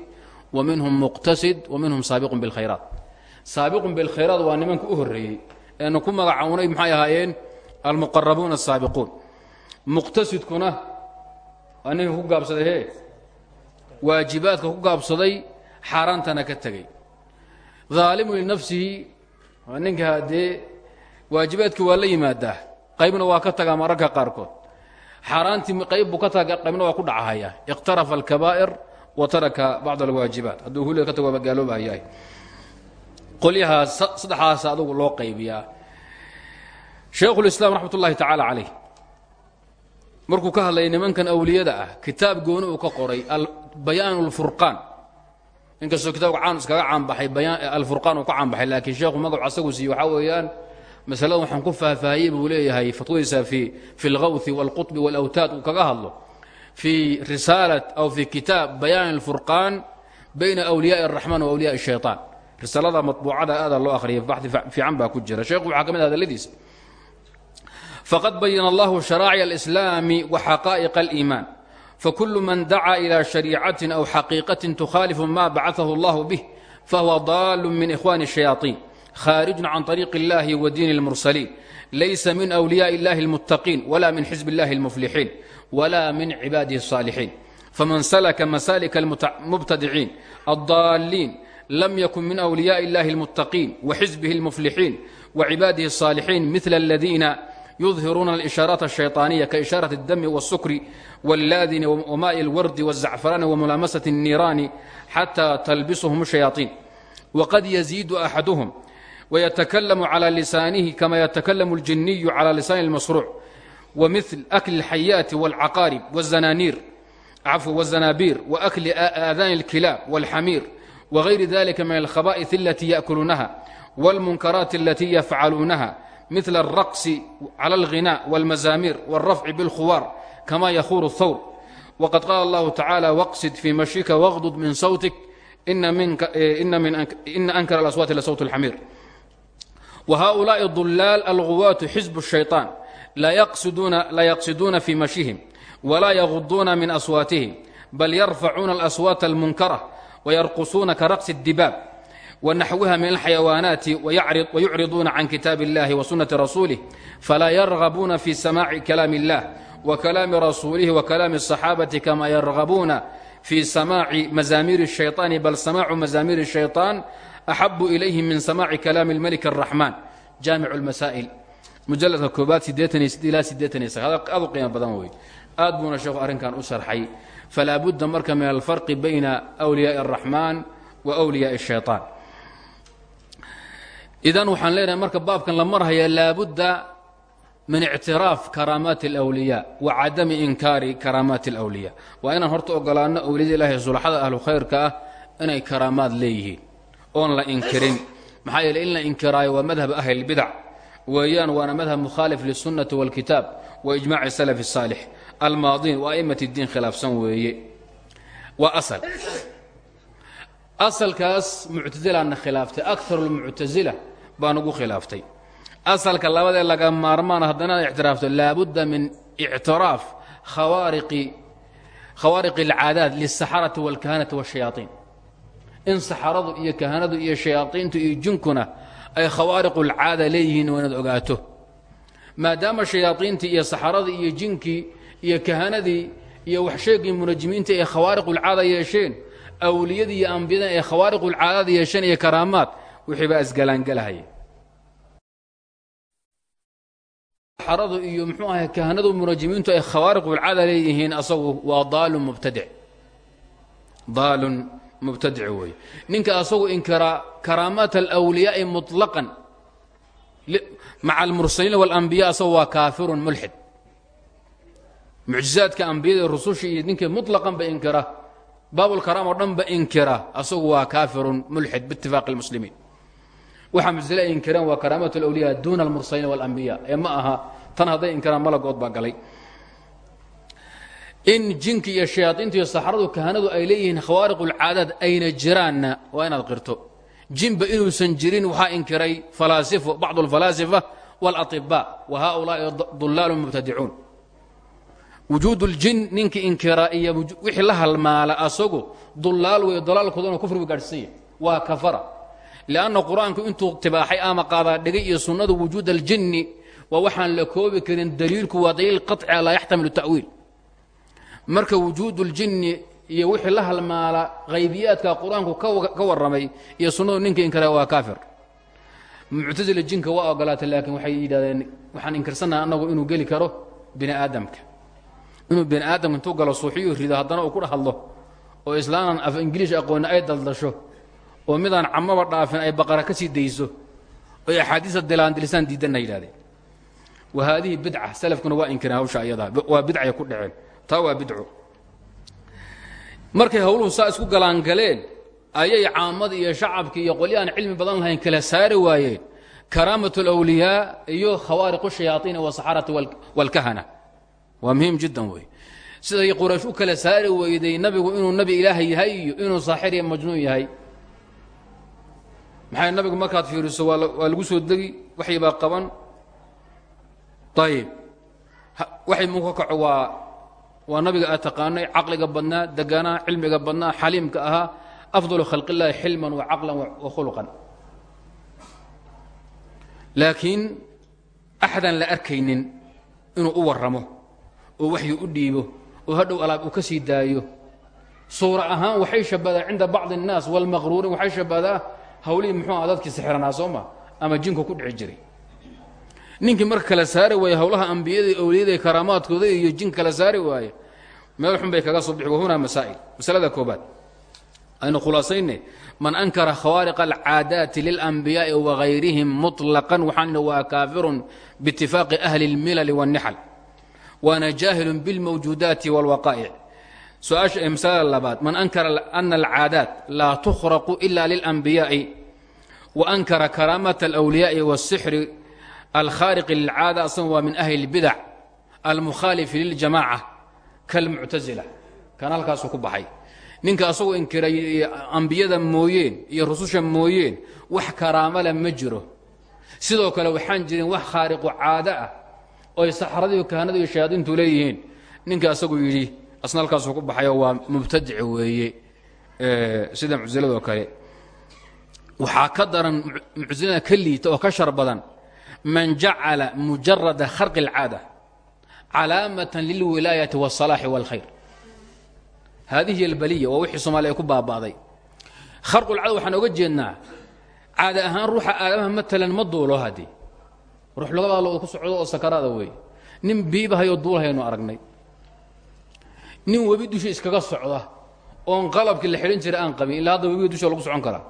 waminhum muqtasid waminhum saabiqun biاlkhayraat saabiqun biاlkhayraat waa nimanka u horreeyey eenu ku magacawnay maxay ahaayeen almuqarabuuna الsaabiquun muqtasidkuna waa ninka ku gaabsaday he waajibaadka ku gaabsaday xaaraantana ka tegey daalimu linafsihi waa ninka haddee waajibaadkii waa la yimaadaa qaybna waa ka tagaa mararka qaarkood. Xaaraantii qayb buu ka taga qaybna waa ku dhacahaya. Iqtarafa alkabaa'ir wa taraka bacd alwaajibaat. Hadduu huliga ka tago waa gaaloobahayahay qolyahaas saddexdaas adugu loo qaybiyaa. Shaykhulislaam raxmat ullahi tacaala calayh. Markuu ka hadlaya nimankan awliyada ah kitaab gooni uu ka qoray bayaan lfurqaan inkastoo kitaabka caan iskaga caanbaxay alfurqaan uu ka caanbaxay laakiin sheekhu magacu asagu siiye waxaa weeyaan masalada waxaan ku faahfaahiyey buu leeyahay fatwadiisa fi fi اlgawthi wاlquطbi wاlawtaad uu kaga hadlo fii risaalat aw fi kitaab bayaan اlfurqaan bayna awliyaءi الraxmaan wa awliyaءi الshayطaan risaalada maطbuucada aada loo akhriyay baxdi fiican baa ku jira sheekhu waxaa ka mid hadaladiisa faqad bayana allahu sharaacic اlإslaami waxaqaa'iq اliimaan fakul man dacaa ilى shariicatin aw xaqiiqatin tukhaalifu ma bacaثahu اllah bih fahuwa daal min ikhwani الshayaaطiin khاarج عن طريق الله ودين المرسلين ليس من أولياء الله المتقين ولا من حزب الله المفلحين ولا من عباده الصالحين فمن سلك مسالك المبتدعين الضالين لم يكن من أولياء الله المتقين وحزبه المفلحين وعباده الصالحين مثل الذين يظهرون الإشارات الشيطانية كإشارة الدم والسكر واللاذن وماء الورد والزعفران وملامسة النيران حتى تلبسهم الشياطين وقد يزيد أحدهم ويتكلم على لسانه كما يتكلم الجني على لسان المصروع ومثل أكل الحيات والعقارب والزنانير عفو والزنابير وأكل آذان الكلاب والحمير وغير ذلك من الخبائث التي يأكلونها والمنكرات التي يفعلونها مثل الرقص على الغناء والمزامير والرفع بالخوار كما يخور الثور وقد قال الله تعالى واقصد في مشيك واغضض من صوتك إن, منك إن, من أنك إن أنكر الأصوات لصوت الحمير وهؤلاء الضلال الغواة حزب الشيطان لا يقصدون, لا يقصدون في مشيهم ولا يغضون من أصواتهم بل يرفعون الأصوات المنكرة ويرقصون كرقص الدباب ونحوها من الحيوانات ويعرض ويعرضون عن كتاب الله وسنة رسوله فلا يرغبون في سماع كلام الله وكلام رسوله وكلام الصحابة كما يرغبون في سماع مزامير الشيطان بل سماع مزامير الشيطان أحب إليهم من سماع كلام الملك الرحمن جامع المسائل مجلدka koobaad sideetan ilaa sideetan iyo sagaal aad u qiimo badan wey aad buuna sheekhu arrinkan u sharxay falaa budda marka min alfarqi bayna أwliyaaءi الraxmaan wa أwliyaaءi الshayطaan idan waxaan leenahay marka baabkan la marhaya laabudda min ictiraaf karaamaati اlأwliyaa wa cadami inkaari karaamaati اlأwliyaa waa inaan horta ogolaano awliyada ilahi sulxada ahlu khayrka ah inay karaamaad leeyihiin oon la inkirin maxaa yeele in la inkiraayo waa madhab ahlilbidac weeyaan waana madhab mukhaalif liلsunnati wاlkitaab wa ijmaci salaf الsaalix almaadiin wa a'imat اdiin khilaafsan weeye waa asal asalkaas muctasilaana khilaaftay akar اlmuctasila baa nagu khilaaftay asalka labadee laga maarmaan haddana ictiraafto laabudda min ictiraaf khawaariqi khawaariq اlcaadaat liلsaxarati wاlkahanati wالshayaaطiin in saxaradu iyo kahanadu iyo shayaaiintu iyo jinkuna ay khawaariqulcaada leeyihiin waa inaad ogaato. Maadaama shayaaiintii iyo saxaradii iyo jinkii iyo kahanadii iyo waxsheegii munajimiintii ay khawaariqulcaada yeesheen awliyadii iyo ambiyada ay khawaariqulcaadada yeesheen iyo karaamaad wixii baa isgalaangelahaya saxaradu iyo muxuu ahay kahanadu munajimiintu ay khawaariqulcaada leeyihiin asagu waa daalun mubtadic daalun mubtadic weeye ninka asagu inkiraa karaamaat alwliyaa'i muطlaqan maca almursaliin waاlambiya asagu waa kaafirun mulxid mucjizaadka ambiyada rususha iyo ninka muطlaqan ba inkira baabulkaraam oo dhan ba inkira asagu waa kaafirun mulxid biitifaaqi اlmuslimiin waxaa muctazile ay inkireen waa karaamaat alawliya duuna almursaliin waاlambiya ee ma aha tan hadday inkiraan malagood baa galay in jinki iyo shayaaiintu iyo saxradu kahanadu ay leeyihiin khawaariqulcaadaad ayna jiraanna waa inaad qirto jinba inuusan jirin waxaa inkiray falaasifo bacdu alfalaasifa wاlaطibaa wa haؤulaa'i dulaalu mubtadicuun wujuud اljin ninkii inkiraa iyo wixii la halmaala asagu dulaal wey dalaalkooduna kufrigu gaadhsanya waa kafara lianna qur-aanku intuu tibaaxay ama qaadaa dhigay iyo sunnadu wujuud aljinni waa waxaan la koobi karin daliilku waa daliil qaطcia laa yaxtamilu ta'wiil marka wujuud اljinni iyo wixii la halmaala haybiyaadka qur'aanku ka warramay iyo sunnadu ninka inkara waa kaafir. Muctasila jinka waa ogolaatay laakiin waxay yidhahdeen waxaan inkirsannaha annagu inuu geli karo bini aadamka inuu bini aadamka intuu galo suuxiyu rido haddana uu ku hadlo oo islaanan af ingiliish aqooni ay daldasho oo midaan camaba dhaafin ay baqara ka sii dayso oy axaadiista dilaandilisaan diidanna yidhahdeen wa haadihi bidca salafkuna waa inkireen hawsha ayadaa waa bidcay ku dhaceen taa waa bidco markay hawluhu saa isku galaangaleen ayay caamadii iyo shacabkii iyo qolyaaan cilmi badan lahayn kala saari waayeen. Karaamat اlawliyaa iyo khawaariqu shayaaiin wasaxarati wاlkahana waa muhiim jiddan wey siday quraysh u kala saari weyday nabigu inuu nabi ilaahay yahay inuu saaxir iyo majnuun yahay. Maxay nabigu markaad fiiriso waa lagu soo degi waxyi baa qaban? Ayib waxay muka kaco waa waa nabiga aad taqaanay caqliga badnaa deganaa cilmiga badnaa xaliimka ahaa afdal khalq illaahi xilman wa caqlan wa khulqan laakiin axdan la arkaynin inuu u warramo oo waxyu u dhiibo oo hadhow alaab uu ka sii daayo. Suura ahaan waxay shabbadaa cinda bacdi الnaas walmaqruurin waxay shabbadaa hawlihii muxuu aha dadkii sixranaa soo ma ama jinku ku dhici jiray ninkii marka kala saari waaye hawlaha ambiyada owliyada karaamaadkooda iyo jin kala saari waaye meel xun bay kaga soo bixi wahunaa masaa'il masalada koobaad aynu khulaasayne man ankara khawaariq alcaadaati lilanbiyaa'i wagayrihim muطlaqan waxaan waa kaafirun biitifaaqi ahli اlmilali wاnnixal waana jaahilun biاlmawjuudaati wاlwaqaa'ic su-aasha ee masalada labaad man ankara ana alcaadaat laa tukhraqu ila lilanbiyaa'i wa ankara karaamata alwliyaa'i wاsixri alkhaariqi lilcaada asaguna waa min ahli اlbidac almukhaalifi liljamaca kalmuctasila kan halkaasuu ku baxay ninka asagoo inkiray ambiyada mooyeen iyo rususha mooyeen wax karaamala ma jiro sidoo kale waxaan jirin wax khaariqu caado ah oy saxradiiyo kahanadu iyo shayaadiintu leeyihiin ninka asagu yidhi asna halkaasuu ku baxayo waa mubtadic weeye sida mucsiladoo kale waxaa ka daran mucsilada ka liita oo ka shar badan man jacala mujarada kharqi اlcaada calaamatan lilwilaayati wاsalaaxi wاlkhayr haadihi hiy albaliya waa wixii somaaliya ay ku baaba'day kharqulcada waxaan oga jeednaa caada ahaan ruuxa aadamaha matalan ma duulo haddii ruux lugada lo ku socdo oo sakaraada weeye nin biibahayoo duulahaynu aragnay nin webi dusha iskaga socda oon qalabkii la xidhan jiray aan qabin ilaa hadda webiga dusha lagu socon karaa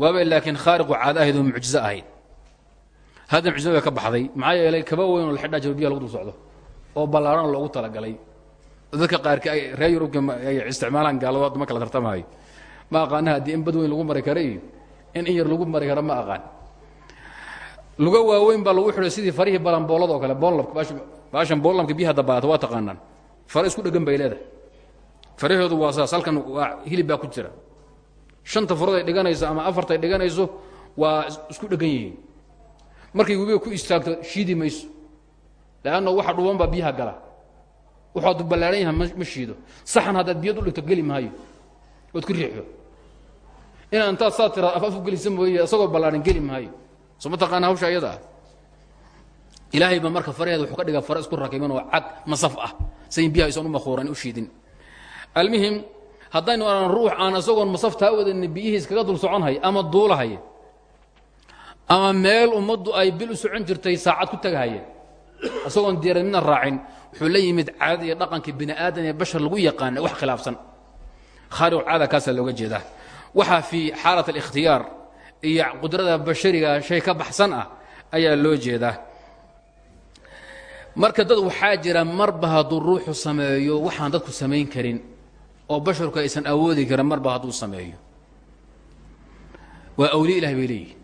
waabay laakiin khaariqu caado ahayd oo mucjizo ahayd hadda mucjizada way ka baxday maxaa yeelay kaba weyn oo la xidhaa jiro biyaha lagu dul socdo oo ballaaran loogu talagalay. Dadka qaarki ay reer yurubka ay isticmaalaan gaalado hadda ma kala tartamaayo ma aqaana haddii in bad weyn lagu mari kara iyo in in yar lagu mari karo ma aqaan. Luga waaweyn baa lagu xidhay sidii farihii balanboolada oo kale boolabka baashan boolamka biyaha dabaata waa taqaanaan. Fare isku dhegan bay leedahay. Farahoodu waa saas halkan hilib baa ku jira. Shanta farood ay dhiganayso ama afarta ay dhiganayso waa isku dhegan yihiin markay webiga ku istaagto shiidi mayso. Leanna waxa dhuban baa biyaha gala. Waxaad ballaaran yaha ma shiido. Saxan haddaad biyad u dhigto geli maayo. Ood ku riixdo. Inaa intaad saa tiraad af af u gelisa mooye isagoo ballaaran geli maayo. Soo ma taqaana hawsha ayada? Ah ilaahay baa marka faraheeda wuxuu ka dhigaa fare isku rakiban oo cag masaf ah. Sayn biyaha aysan u makhuuran u shiidin. Almuhim haddaynu aran ruux aan isagoon masaf taa wadan biyihii iskaga dul soconhay ama duulahay ama meel ummaddu ay bil u socon jirtay saacad ku tagahaya isagoon diyaarad midna raacin wuxuu la yimid caadada iyo dhaqankii bini aadan ee bashar lagu yaqaana wax khilaafsan. Khaariqu caada kaasaa looga jeedaa. Waxaa fii xaalat alikhtiyaar iyo qudrada bashariga shay ka baxsan ah ayaa loo jeedaa. Marka dad waxaa jira marba hadduu ruuxu sameeyo waxaan dadku samayn karin oo basharku aysan awoodi karin marba hadduu sameeyo. Waa awliya ilah bay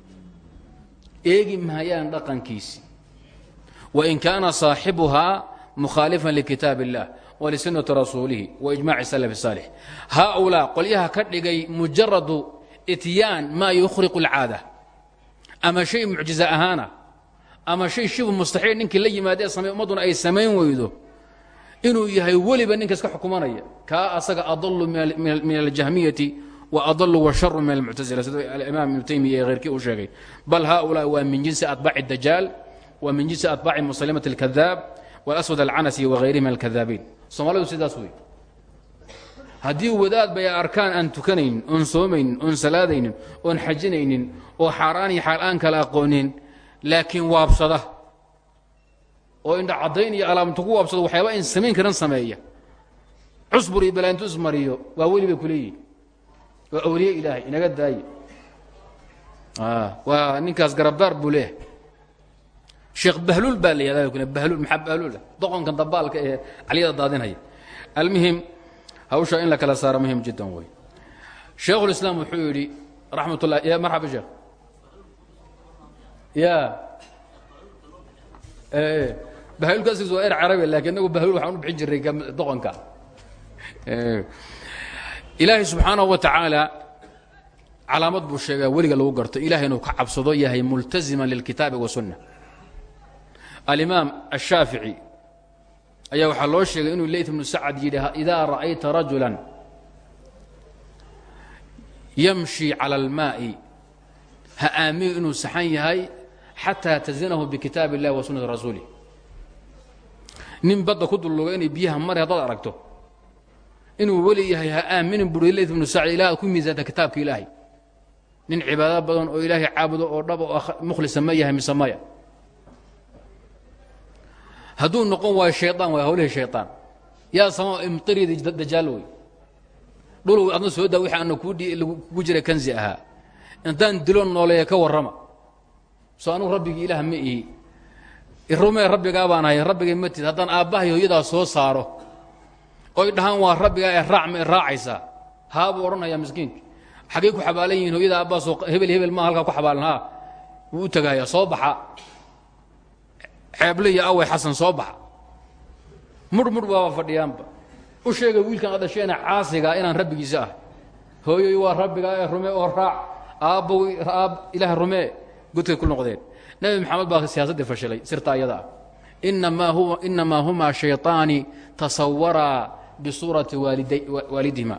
eegi mahayaan dhaqankiisi. Wain kaana saaxibuhaa mukhaalifan likitaab اllah walisunati rasuulihi waijmaci salaf saalix haaulaa qolyaha ka dhigay mujaradu ityaan maa yukhriqu اlcaada ama shay mucjiza ahaana ama shay shibu mustaxiil ninkii la yimaadee samey ummadduna ay samayn weydo inuu yahay weliba ninka iska xukumanaya. Kaa asaga adalu min aljahmiyati wa adalu washaru min almuctasila sida alimaam ibnu taymiya ee heyrkii uu sheegay bal haaulaa waa min jinsi atbaaci dajaal wa min jinsi atbaaci musalimat alkadaab walaswad alcanasi wagayrihi min alkadaabiin soomaalidu sidaas wey haddii wadaad bay arkaan aan tukanaynin oon soomaynin oon salaadaynin oon xajinaynin oo xaaraan iyo kala aqoonin laakiin waabsada. Oo indha caddayn iyo alaamta ku waabsada waxyaaba in samayn karan sameeya. Cusbur iyo balaantu ismariyo waa weli bay waa awliye ilaahay inaga daaye waa ninkaas garabdaar buu leeyahay. Sheekh bahluul baa la yihahda bahluul maxaa bahluula doqonkan dabaalka ee caliyada daadinaya. Almuhim hawsha in la kala saaro muhiim jiddan wey sheekhulislaam wuxuu yidhi raxmat ullah ya marxaba sheekh. Ya bahluulkaasiis waa er carabi laakiin inagu bahluul waxaan u bixin jiray doqonka ilaahay subxaanahu wa tacaala calaamad buu sheegaa weliga lagu garto. Ilahay inuu ka cabsado yahay multaziman lilkitaabi wasunna alimaam ashaafici ayaa waxaa loo sheegay inuu leyt bnu sacad yidhi idaa ra'ayta rajulan yamshi cala almaa'i. Ha aamiyo inuu saxan yahay xataa tazinahu bikitaab illahi wa sunnati rasuulih nin badda ku dulluga inay biyaha mari haddaad aragto inuu weli yahay ha aaminin buri leyt bnu sacad ilaa ad ku miisaanta kitaabka ilaahay. Nin cibaado badan oo ilaahay caabudo oo dhab oo mukhlisa ma yahay mise maya hadduu noqon waayo shayaan waay hawlihii shayaan yaa sama imtiridi dajaal wey. Dhul adna soo daa wixii ana kugu jira kanzi ahaa. Intaan dilo nooleeya ka warrama. Soo anugu rabbigii ilaah ma ihi. Irumee rabbigaa baan ahay rabbigay matid haddaan aabbahay hooyadaa soo saaro oy dhahaan waa rabbigaa ee raac ma raacaysaa haa buu odhanayaa ku xabaalan yihiin hooyada aabbaasoo hebel hebel maa halkaa ku xabaalan. Haa wuu soo baxa. Ceeble iyo awey xasan soo baxa. Mudh mudh baaba fadhiyaanba. U sheega wiilkan ad dhasheena inaan rabbigiisa ah. Hooyoy waa rabbigaa ee rume oo raac. Aabbow aab ilaah rumee godkay ku noqdeen. Nebi maxamed baa siyaasaddii fashilay sirta ayada ah. Inamaa humaa shayطaani tasawaraa bisuurati waalidihima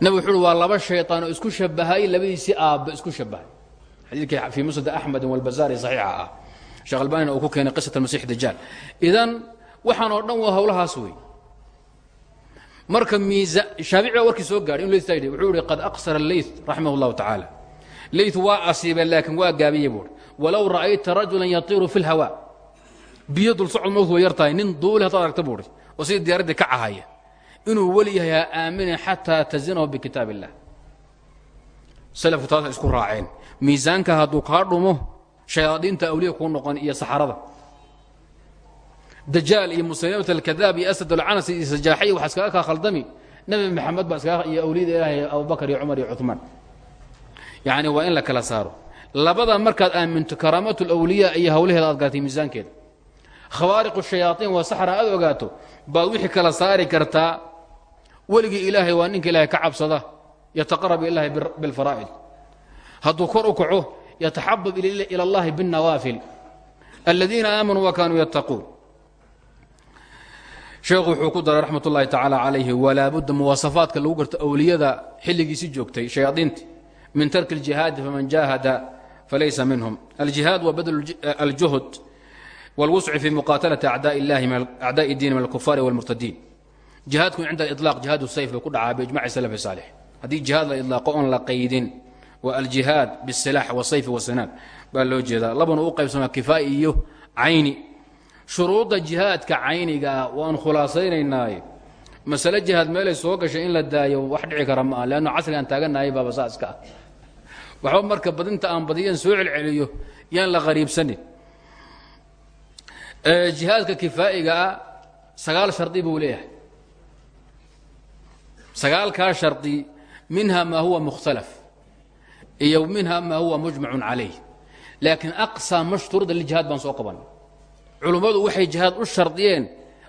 nab wuxuu waa laba shayaan oo isku shabahay labadiisii aabba isku shabahay xadiidkii fii musnad axmed walbazaari saxiixa ah sheekh albanina ku keenay qisat almasix dajaal idan waxaan oo dhan waa hawlahaas marka miisa shaafici warkii soo gaadhay inu ley wuxuu ihi qad aqsara leyt raximah llahu tacaala leyt waa asiibay laakiin waa gaabiyey ra'ayta rajulan yatiiru fi اlhawa biyo dul socod mowt way yar tahay nin duuli haddaad aragta buuri oo sidii diyaaraddii ka cahaya. Inuu weli yahay ha aaminin xataa tazinahu bikitaab illah salafku taasa isku raaceen. Miisaanka hadduu kaa dhumo shayaadiinta awliya kuu noqon iyo saxarada. Dajaal iyo musalimat alkadaab iyo asad alcanasi iyo sajaaxiya waxa iskaga kaa khaldami. Nebi maxamed baa iskaga iyo awliyada ilaahay abubakar iyo cumar iyo cumaan yacni waa in la kala saaro. Labada markaad aaminto karaamatu lawliya iyo hawlaheeda aad gaatay miisaankeeda khawaariqu shayaaiin waa saxra aad ogaato baad wixii kala saari kartaa weligii ilaahay waa ninka ilaahay ka cabsada yataqarab ilahi bilfaraa'id hadduu kor u kaco yataxabab ila اllahi bالnawaafil aladiina aamanuu wa kaanuu yattaquun sheekhu wuxuu ku daray raxmat ullahi tacaala calayhi walaa budda muwaasafaadka lagu garto awliyada xilligiisi joogtay shayaadiinti min tarki اljihaadi faman jaahada falaysa minhum aljihaad wa badl aljuhd wاlwusci fi muqaatalati acdaءi اdiini min alkufaari wاlmurtadiin jihaadku cinda aliطlaaq jihaad sayf bay ku dhacaa biijmaci salafi saalix haddii jihaad la idlaaqo oon la qaydin waa aljihaad biاsilaax wasayfi wasinaan baa loo jeedaa labana u qaybsamaa kifaa'i iyo cayni shuruudda jihaadka caynigaa waan khulaasaynaynaaye masale jihaad meelay soo gashay in la daayo wax dhici kara ma aha leanno casrigaan taaganahay baaba saa iska ah waxba marka badinta aan badiyan soo celceliyo yaan la qariibsanin jihaadka kifaa'igaa sagaal shardi buu leeyahay. Sagaalkaa shardi minha maa huwa mukhtalaf iyo minha maa huwa mujmacun calayh laakiin aqsa mashtuurada lijihaad baan soo qaban. Culummadu waxay jihaad u shardiyeen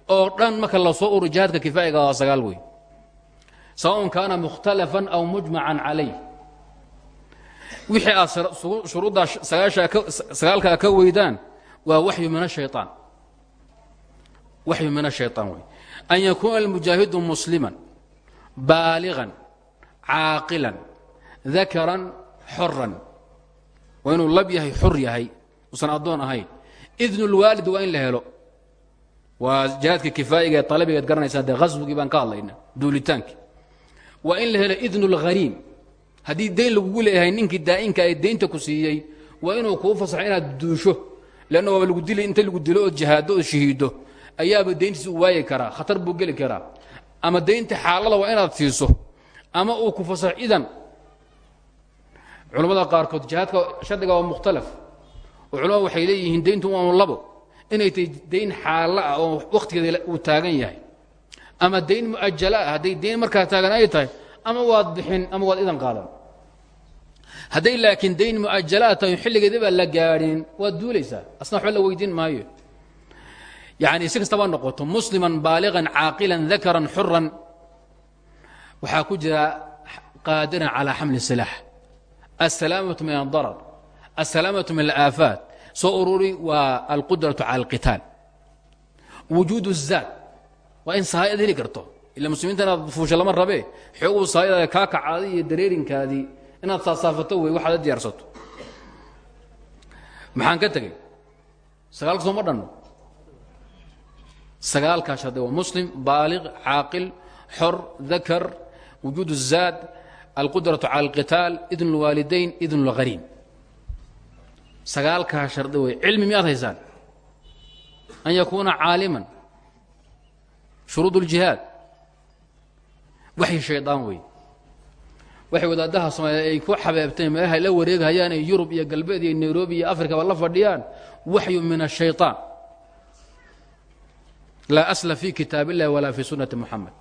oo dhan marka la soo uru jihaadka kifaa'iga waa sagaal wey sawaءn kaana mukhtalafan aw mujmacan calayh wixii aad shuruuddaa sagaalkaa ka weydaan waa waxyu min ashayطaan waxyu min ashayطaan wey an yakuuna almujaahidu musliman baaligan caaqilan dakaran xoran waa inuu lab yahay xor yahay usan addoon ahayn idnu lwaalid waa in la helo waa jihaadka kifaa'iga ee alabigaad garanaysaan dee haswigii baan ka hadlayna duulitaankii waa in la helo idnu اlghariim haddii dayn lagugu leeyahay ninkii daa'inka ee daynta ku siiyey waa inuu kuu fasaxo inaad duusho leanna waaba lagu dili inta lagu dilo ood jihaado ood shahiido ayaaba dayntiisa u waayi karaa khatar buu geli karaa. Ama daynta xaalada waa inaad siiso ama uu ku fasaxo idan culammada qaarkood jihaadka shardiga waa mukhtalaf. Oo culamadu waxay leeyihiin dayntu waanu labo inay tahay dayn xaalo ah oo wakhtigeeda uu taagan yahay. Ama dayn mu'ajala ah hadday dayn markaa taagan ay tahay ama waad bixin ama waad idan qaadan. Hadday laakiin dayn mu'ajalaad tahay xilligeeda baa la gaadhin waad duulaysaa. Asna waxba la weydiin maayo yani si kastaba noqoto musliman baaligan caaqilan dakaran xuran waxaa ku jira qaadiran calaa xamli silaax alsalaamatu min aldarar alsalaamatu min alaafaat soo ururi waa alqudratu cala alqitaal wujuud الzaad waa in sahaayad heli karto ila muslimiinta inaad fuusha lama rabee xooguu sahaayadaada kaa kacaday iyo dareerinkaadii inaad saasaafato wey waxaad diyaarsato maxaan ka tegey sagaalka sooma dhanno sagaalkaa shardi waa muslim baaliq caaqil xor dakar wujuud الzaad alqudraةu calى اlqitaal idn اlwaalidayn idn اlghariim sagaalkaa shardi wey cilmi miyaad haysaan an yakuuna caaliman shuruud اljihaad waxyi shaydaan wey waxay wadaadaha soomaaliya ay ku xabeebteen meelaha la wareegahayaan ee yurub iyo galbeed iyo nairobi iyo afrikaba la fadhiyaan waxyu min الshayطaan laa asla fi kitaab illahi walaa fi sunnati muxamed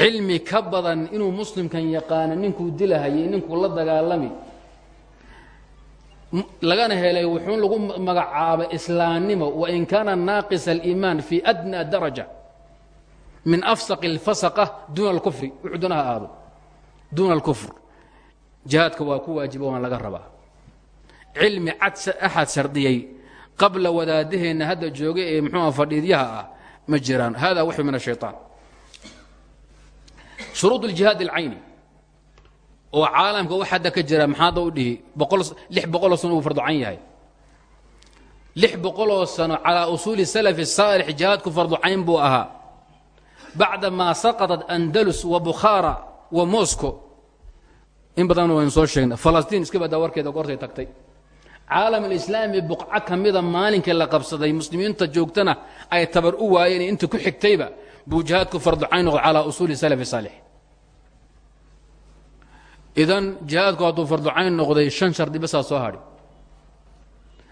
cilmi ka badan inuu muslimkan yaqaano ninkuu dilahayay ninkuu la dagaalami lagana helay wuxuu lagu magacaabay islaamnimo wain kaana naaqisa aliimaan fi adna daraja min afsaq اlfasaqa duuna alkufri wuxuu doonaha aado duuna alkufr jihaadka waa ku waajiba waan laga rabaa cilmi cad axad shardiyey qabla wadaadaheenna hadda jooga ee muxuua fadhiidyaha ah ma jiraan hada waxyu min الshayطaan shuruud اljihaad اlcayni oo caalamka wax hadda ka jira maxaada u dhihi lix boqoloo sano uu farducan yahay lix boqoloo sano calaa usuuli salafi saalix jihaadku farducayn buu ahaa bacda maa saqaطat andalus wa bukhaara wa moscow in badan waynu soo sheegna falastiin iska badaa warkeeda goortay tagtay caalam alislaami buqco ka mida maalinkii la qabsaday muslimiinta joogtana ay tabar u waayeen inta ku xigtayba buu jihaadku farducayn noqdo calaa usuuli salafi saalix. Idan jihaadku hadduu farducayn noqday shan shardi basaa soo hadhi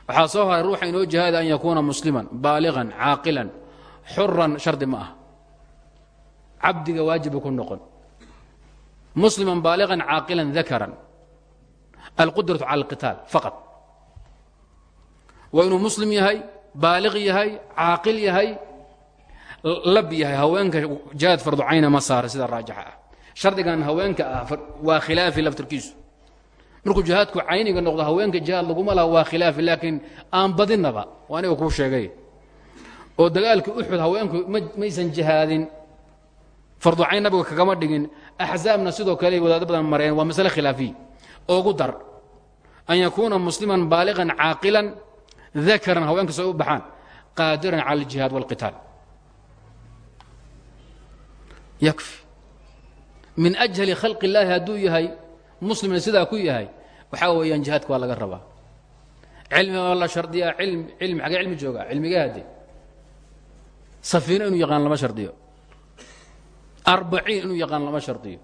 waxaa soo haray ruuxa inoo jihaada an yakuuna musliman baaligan caaqilan xuran shardi ma ah cabdiga waajibu ku noqon. Musliman baaligan caaqilan dakaran alqudratu cala alqitaal faqad waa inuu muslim yahay baaliq yahay caaqil yahay lab yahay. Haweenka jihaad farducayna ma saara sida raajixa ah. Shardigan haweenka ah waa khilaafi laftirkiisu markuu jihaadku cayniga noqdo haweenka jihaad laguma laha waa khilaafi laakiin aan badinaba waa aniga kuu sheegay. Oo dagaalkii uxud haweenku maysan jihaadin farducayn nabiga kagama dhigin. Axzaabna sidoo kale wadaado badan mareen waa masale khilaafiya dar musliman baaliqan caaqilan dakaran haweenkaas ay u baxaan qaadiran cala aljihaad walqitaal yakfi min ajhali khalqi illaahi hadduu yahay muslimna sidaa ku yahay waxaa weeyaan jihaadka waa laga rabaa cilmi waa la shardiyaa ilm ilmi xagee cilmi jooga cilmigee hadde safiino inuu yaqaan lama shardiyo arbaciin inuu yaqaan lama shardiyo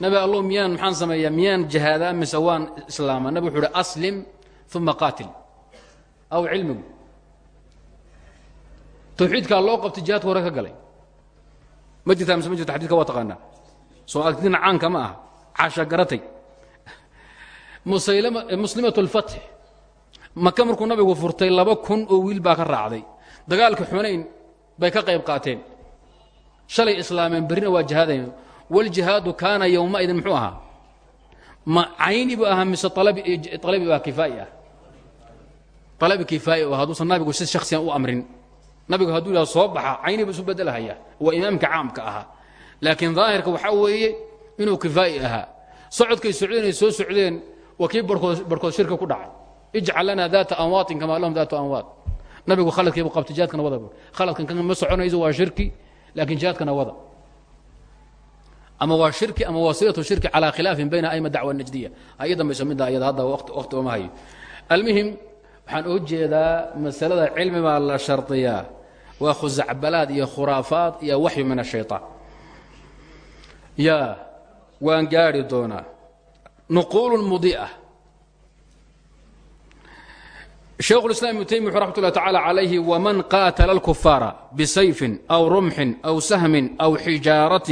nabi allow miyaan maxaan sameeyaa miyaan jihaadaa mise waan islaama nabi wuxuu uhi aslim uma qaatil aw cilmigu. Tawxiidkaa loo qabtay jihaadka hore ka galay. Ma jirtaa mise ma jirta xadidka waa taqaanaa? Soo agtina caanka ma aha. Casha garatay. Musaylama muslimat اlfatx markuu nabigu furtay laba kun oo wiil baa ka raacday. Dagaalka xunayn bay ka qayb qaateen. Shalay islaameen berrina waa jihaadayn. Wاljihaadu kaana yowmaidin muxuu ahaa? Ma cayni buu ahaa mise alabi baa kifaa'i ah alabi kifaa'i u hadduusan nabigu si shaksiyan u amrin nabigu hadduu yidhahdo soo baxa cayni buu isu bedelahaya waa imaamka caamka ahaa laakiin daahirka waxaa weeye inuu kifaa'i ahaa socodkay socdeen ay soo socdeen waa kii barhkood shirka ku dhacay ijcal lana daata anwaatin kamaa lahum daatu anwaat nabigu khaladkiibu qabtay jihaadkana wada khaladkan kan ma soconayso waa shirki laakiin jihaadkana wada ama waa shirki ama wasilatu shirki calaa khilaafin bayna aima dacwa najdiya ay dambayso midda iyada hadda waqti uma hayo almuhim waxaan oo jeedaa masalada cilmi baa la shardiyaa waa khusacbalaad iyo khuraafaad iyo waxyu min ashayطaan ya waan gaari doonaa nuquulu mudi'a شhekh الإسلام بن تيمية رحمة الله تعالى عليه وmن قاaتل الكفاaر بسyف أو رمح أو سهم أو حiجاaرة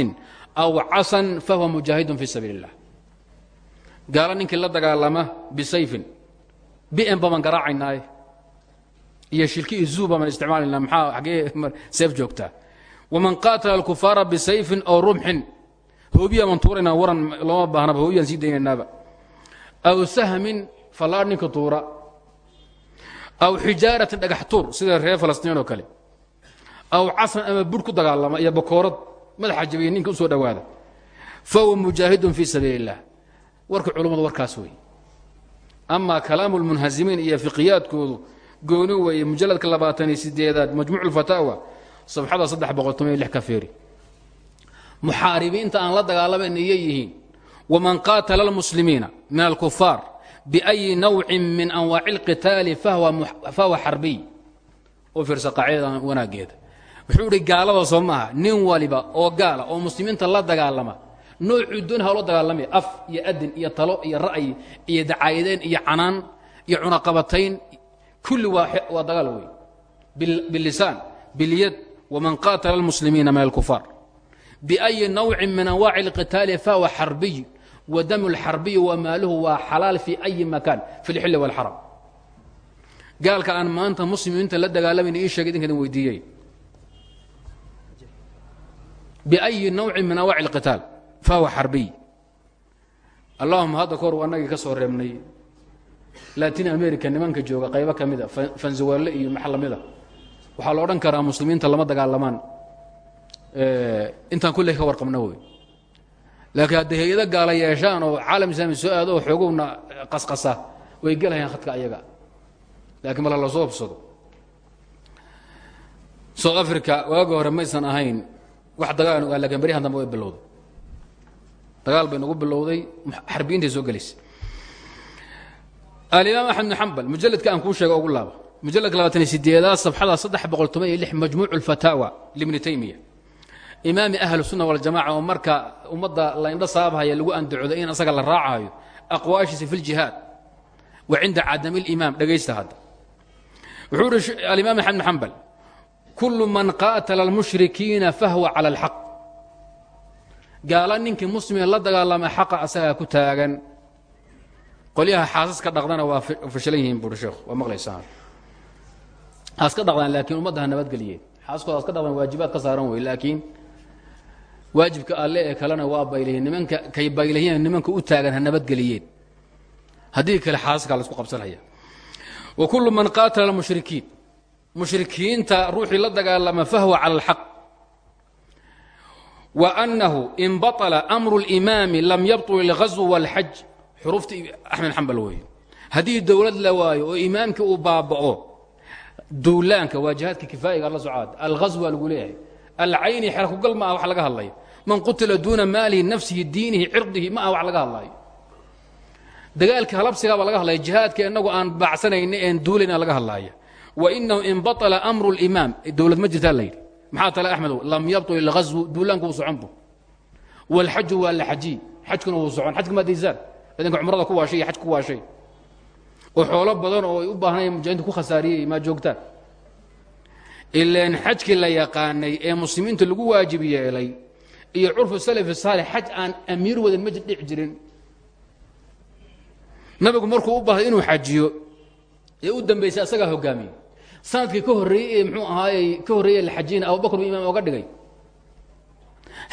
أو caصا فهو مجاهد في سبيل الله gaalo ninkii la dagaalama بsayفin bn baan garaacaynaaye iyo shilki izu baan isticmaalayna maa agee seef joogtaa waman qaatala alkufaara bisayfin aw rumxin hoobiyaa baan tuuraynaa waran looma baahnaba hoobiyaan sii daynaynaaba. Aw sahmin fallaar ninka tuura. Aw xijaaratin dhagax tuur sida reer falastiin oo kale. Aw casan ama bur ku dagaalama iyo bakoorad madaxa jabiya ninka u soo dhowaada. Fahuwa mujaahidun fii sabiili اllah warka culummadu warkaas wey ama kalaamu lmunhasimiin iyo fiqiyaadkoodu gooni weeye mujaladka labaatan iyo sideedaad majmuuc ulfataawa sabxada ka feeri. Muxaaribiinta aan la dagaalaman iyo man waman qaatala almuslimiina min alkufaar biayi nawcin min anwaaci اlqitaali fahwa xarbiy u fiirsa qaacidada wanaageeda. Wuxuu idhi gaalada soo maaha nin waliba oo gaala oo muslimiinta la dagaalama noocuu doon ha loo dagaalamaya af iyo adin iyo talo iyo ra'yi iyo dacaayadeen iyo canaan iyo cunaqabatayn kulli waa dagaal wey بالlisaan بالyad وman qاtل المسلimiina min الكفاar بأي نوع من أنواع القتاaل فهو xربي wdm اlxarbiy wamaaluhu waa xalaal fi أyi makan fi اlxil wاlxaram gaalka aan maanta muslimiinta la dagaalamayna ii sheegay idinka idin weydiiyey biأyi nawci min anwac اlqitaal fahuwa xarbiy allahuma hadda kahor anagii ka soo reebnay. Latin america nimanka jooga qaybo ka mida fanzawaale iyo max lamida waxaa la odhan karaa muslimiinta lama dagaalamaan. Intaan kulley ka warqabna wey laakiin hadday hay'ado gaala yeeshaan oo caalam islaami soo aado oo xoogowna qasqasa way gelhayaan khadka ayaga. Laakiin mala la soo hubsado. South africa waagi hore maysan ahayn wax dagaal ogaa laakiin beryahan dambe way bilowday dagaal bay nagu bilowday xarbiyintay soo gelaysa alimaam axmed bn xambal mujaladka aan kuu sheega ugu laabo mujaladka labaatan iyo sideedaad sabxada saddex boqol toban iyo lix majmuuc ulfataawa libni taymiya. Imaami ahlusunna waljamaca oo marka ummadda la indho saabhaya lagu andacooda in asaga la raacayo aqwaashiisa fi ljihaad wa cinda cadami limaam dhegaysta hadda. Wuxuu ihi alimaam axmed bn xambal kulu man qaatala almushrikiina fahwa cala alxaq gaala ninkii muslime la dagaalama xaqa asagaa ku taagan. Qolyaha xaasas ka dhaqdana waa fashilan yihiin buuri sheekhu waa maqlaysaan haas ka dhaqdaan laakiin ummadda ha nabadgeliyeen xaaskooda has ka dhaqdaan waajibaad ka saaran wey laakiin waajibka alle ee kalena waa baylayen nimanka kay baylayeen nimanka u taagan ha nabadgeliyeen haddii kale xaasaskaa la isku qabsanaya wa kullu man qaatala almushrikiin mushrikiinta ruuxii la dagaalama fahwa cala alxaq wa annahu in baطla amru اlimaami lam yabطul اlghazw wاlxaj xuruuftii axmed xambal weeye haddii dowlad la waayo oo imaamkii uu baaba'o duulaanka waa jihaadka kifaa'iga alla socaad alghazw waa lagu leeyahay alcayni xerakugal ma ah wax laga hadlayo man qutila duuna maalihi nafsihi diinihi cirdihi ma ah wax laga hadlayo dagaalka halabsigaabaa laga hadlaya jihaadka inagu aan baacsanayna een duulayna laga hadlaaya wa inahu in baطla amru اlimaam dowlad ma jirtaa la yidhi maxaa tale axmedow lam yabطul ilghazwu duulaanku wuu soconbu. Wاlxaju waa la xajiy xajkuna wuu socon. Xajka ma daysaan idinka cumrada ku waashay iyo xaj ku waashay. Oo xoolo badan oo ay u baahnayn mujaahiinta ku khasaariyey maa joogtaan. Ilaan xajkii la yaqaanay ee muslimiinta lagu waajib yeelay iyo curfu salafi saalix xaj aan amiir wadan ma dhici jirin. Nabigu markuu u baahday inuu xajiyo ee u dambaysay asagaa hogaamiyey sannadkii ka horreeyey ee mxuu ka horreeye la xajiyna abubakr buu imaam oga dhigay.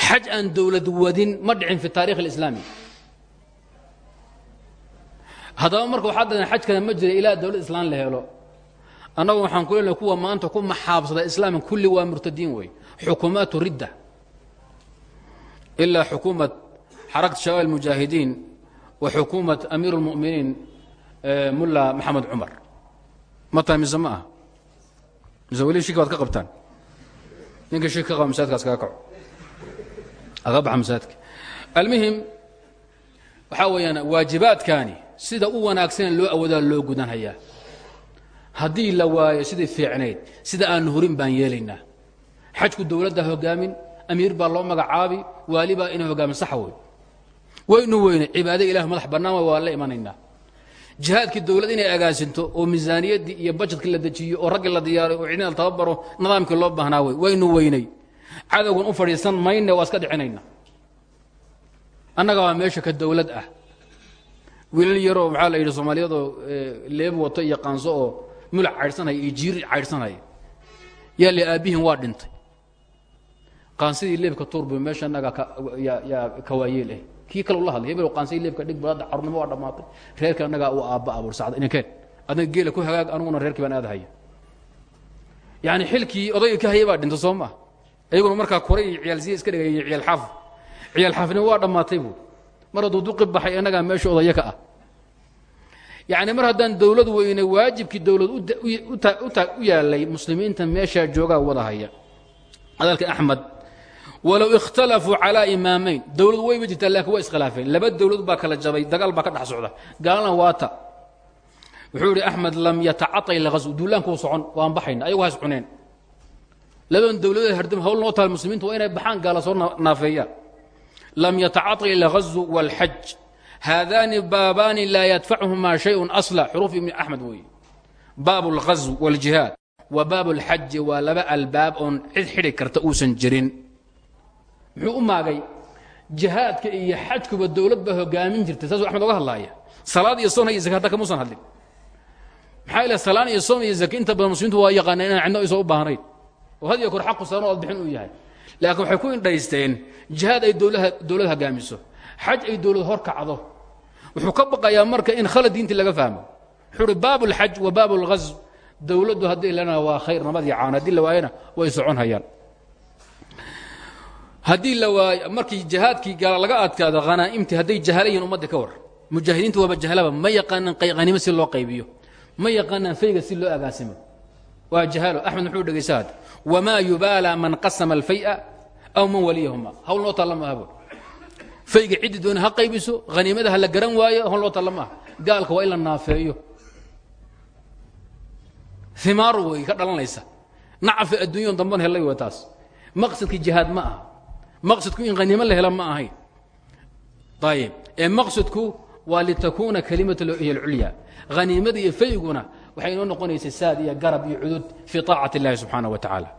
Xaj aan dowlad wadin ma fi taarikh اlislaami haddaba marka waxaa dadan xajkana ma jira ilaa dowlad islaan la helo. Annagu waxaan ku leenahay kuwa maanta ku maxaabsada islaamka kulli waa murtadiin wey xukuumaatu ridda. Ilaa xukuumat xarakat shabaab almujaahidiin wa xukuumat amiir اlmu'miniin mulla maxamed cumar. Ma tahay mise mise weli shiki baad ka qabtaan ninka shiki ka qaba masaajidkaas kaga kaco aga baxa masaajidka almuhim waxaa weeyaan waajibaadkaani sida u wanaagsan loo awoodaa loo gudanhayaa haddii la waayo sidai fiicnayd sida aan hurin baan yeelaynaa xajku dowladda hogaamin amiir baa loo magacaabi waali baa inay hogaamin saxa wey waynu weyne cibaado ilah madax bannaan waa la imanaynaa jihaadkii dowlad inay agaasinto oo miisaaniyaddii iyo bajetkii la dejiyo oo raggii la diyaaray oo cidina la tababaro nidaamkii loo baahnaa wey waynu weynay. Cadowgan u fadhiisan mayne waa iska dhicinayna. Annaga waa meesha ka dowlad ah. Wiilal yaroo maxaa la yidhi soomaaliyadoo leeb wato iyo qaanso oo mulac caydhsanhaya iyo jiir caydhsanhaya yaa le aabbihin waa dhintay. Qaansidii leebka tuurbu meesha annaga yaa kawaayeel ah kii kale ula hadlay hebel qaansidii leebka dhig bada carurnimo waa dhammaatay reerka annagaa uu aabba abuur sacda inikeen adna geela ku hagaag anuguna reerkii baan aadahaya yacni xilkii odayga ka hayay baa dhintay soo maa iyaguna markaa koray iyo ciyaalsiya iska dhigaya iyo ciyaal xaaf ciyaal xaafnimo waa dhammaatay buu. Mar hadduu duqi baxay annagaa meesha odaya ka ah. Yacni mar haddaan dowlad weyne waajibkii dowlad u yaalay muslimiinta meeshaa joogaa wada haya. Hadalka axmed walow ikhtalafuu calaa imaamayn dowlad weyba jirtaa laakiin waa iskhilaafeen laba dowlad baa kala jabay dagaal baa ka dhex socda gaalana waata wuxuu yidhi axmed lam yatacatay lghasw duulaankuu socon waan baxayna ayagu has cuneen labadan dowladood hardam hawl noo taal muslimiintu waa inay baxaan gaala soo naafeeyaan lam yatacatay lghasw wاlxaj haadaani baabaani laa yadfachumaa shayun asla xuruuf ibni axmed weeye baabu اlghasw wاljihaad wa baabu اlxaji waa laba albaab oon cid xidhi karta uusan jirin muxuu u maagay jihaadka iyo xajkuba dowlad baa hogaamin jirtay saasuu axmed oga hadlaaya. Salaad iyo soon iyo zaka hadda kamuusan hadlin. Maxaa ila salaan iyo soon iyo zaka inta badan muslimiintu waa yaqaaneen inaan cidno aysan u baahnayn. Oo had iyo kor xaqu sano ood bixin uu yahay. Laakiin waxay ku indhaysteen jihaad ay dowlad hogaamiso xaj ay dowlad hor kacdo. Wuxuu ka baqayaa marka in khalad diintii laga fahmo. Wuxuu uhi baabu اlxaj wa baabu اlghasw dowladdu haddii lana waa khayr nabad iyo caan haddii la waayana way socon hayaan haddii la waayo markii jihaadkii gaala laga adkaado khanaa'imtii hadday jahalo yihiin ummadda ka war. Mujaahidiintu waaba jahlaba ma yaqaanaan hanimo si loo qaybiyo. Ma yaqaanaan fayga si loo agaasimo. Waa jahalo. Axmed muxuu dhegaysa hadda wamaa yubaala man qasama alfay'a aw man waliyahuma. Hawl noo taalla maaha buur fayga ciddi doona ha qaybiso haniimada ha la garan waayo hawl noo taalla maaha gaalka waa in la naafeeyo. Himaar wey ka dhalanaysa. Nacafi adduunyon damban helay wa taas. Maqsadkii jihaad ma aha maqsadku in haniimo la hela ma ahayn ayib ee maqsadku waa litakuuna kalimatu hiy alculya haniimada iyo fayguna waxay inoo noqonaysa saad iyo garab iyo cudud fii طaacat اllahi subxaanaه wa tacaala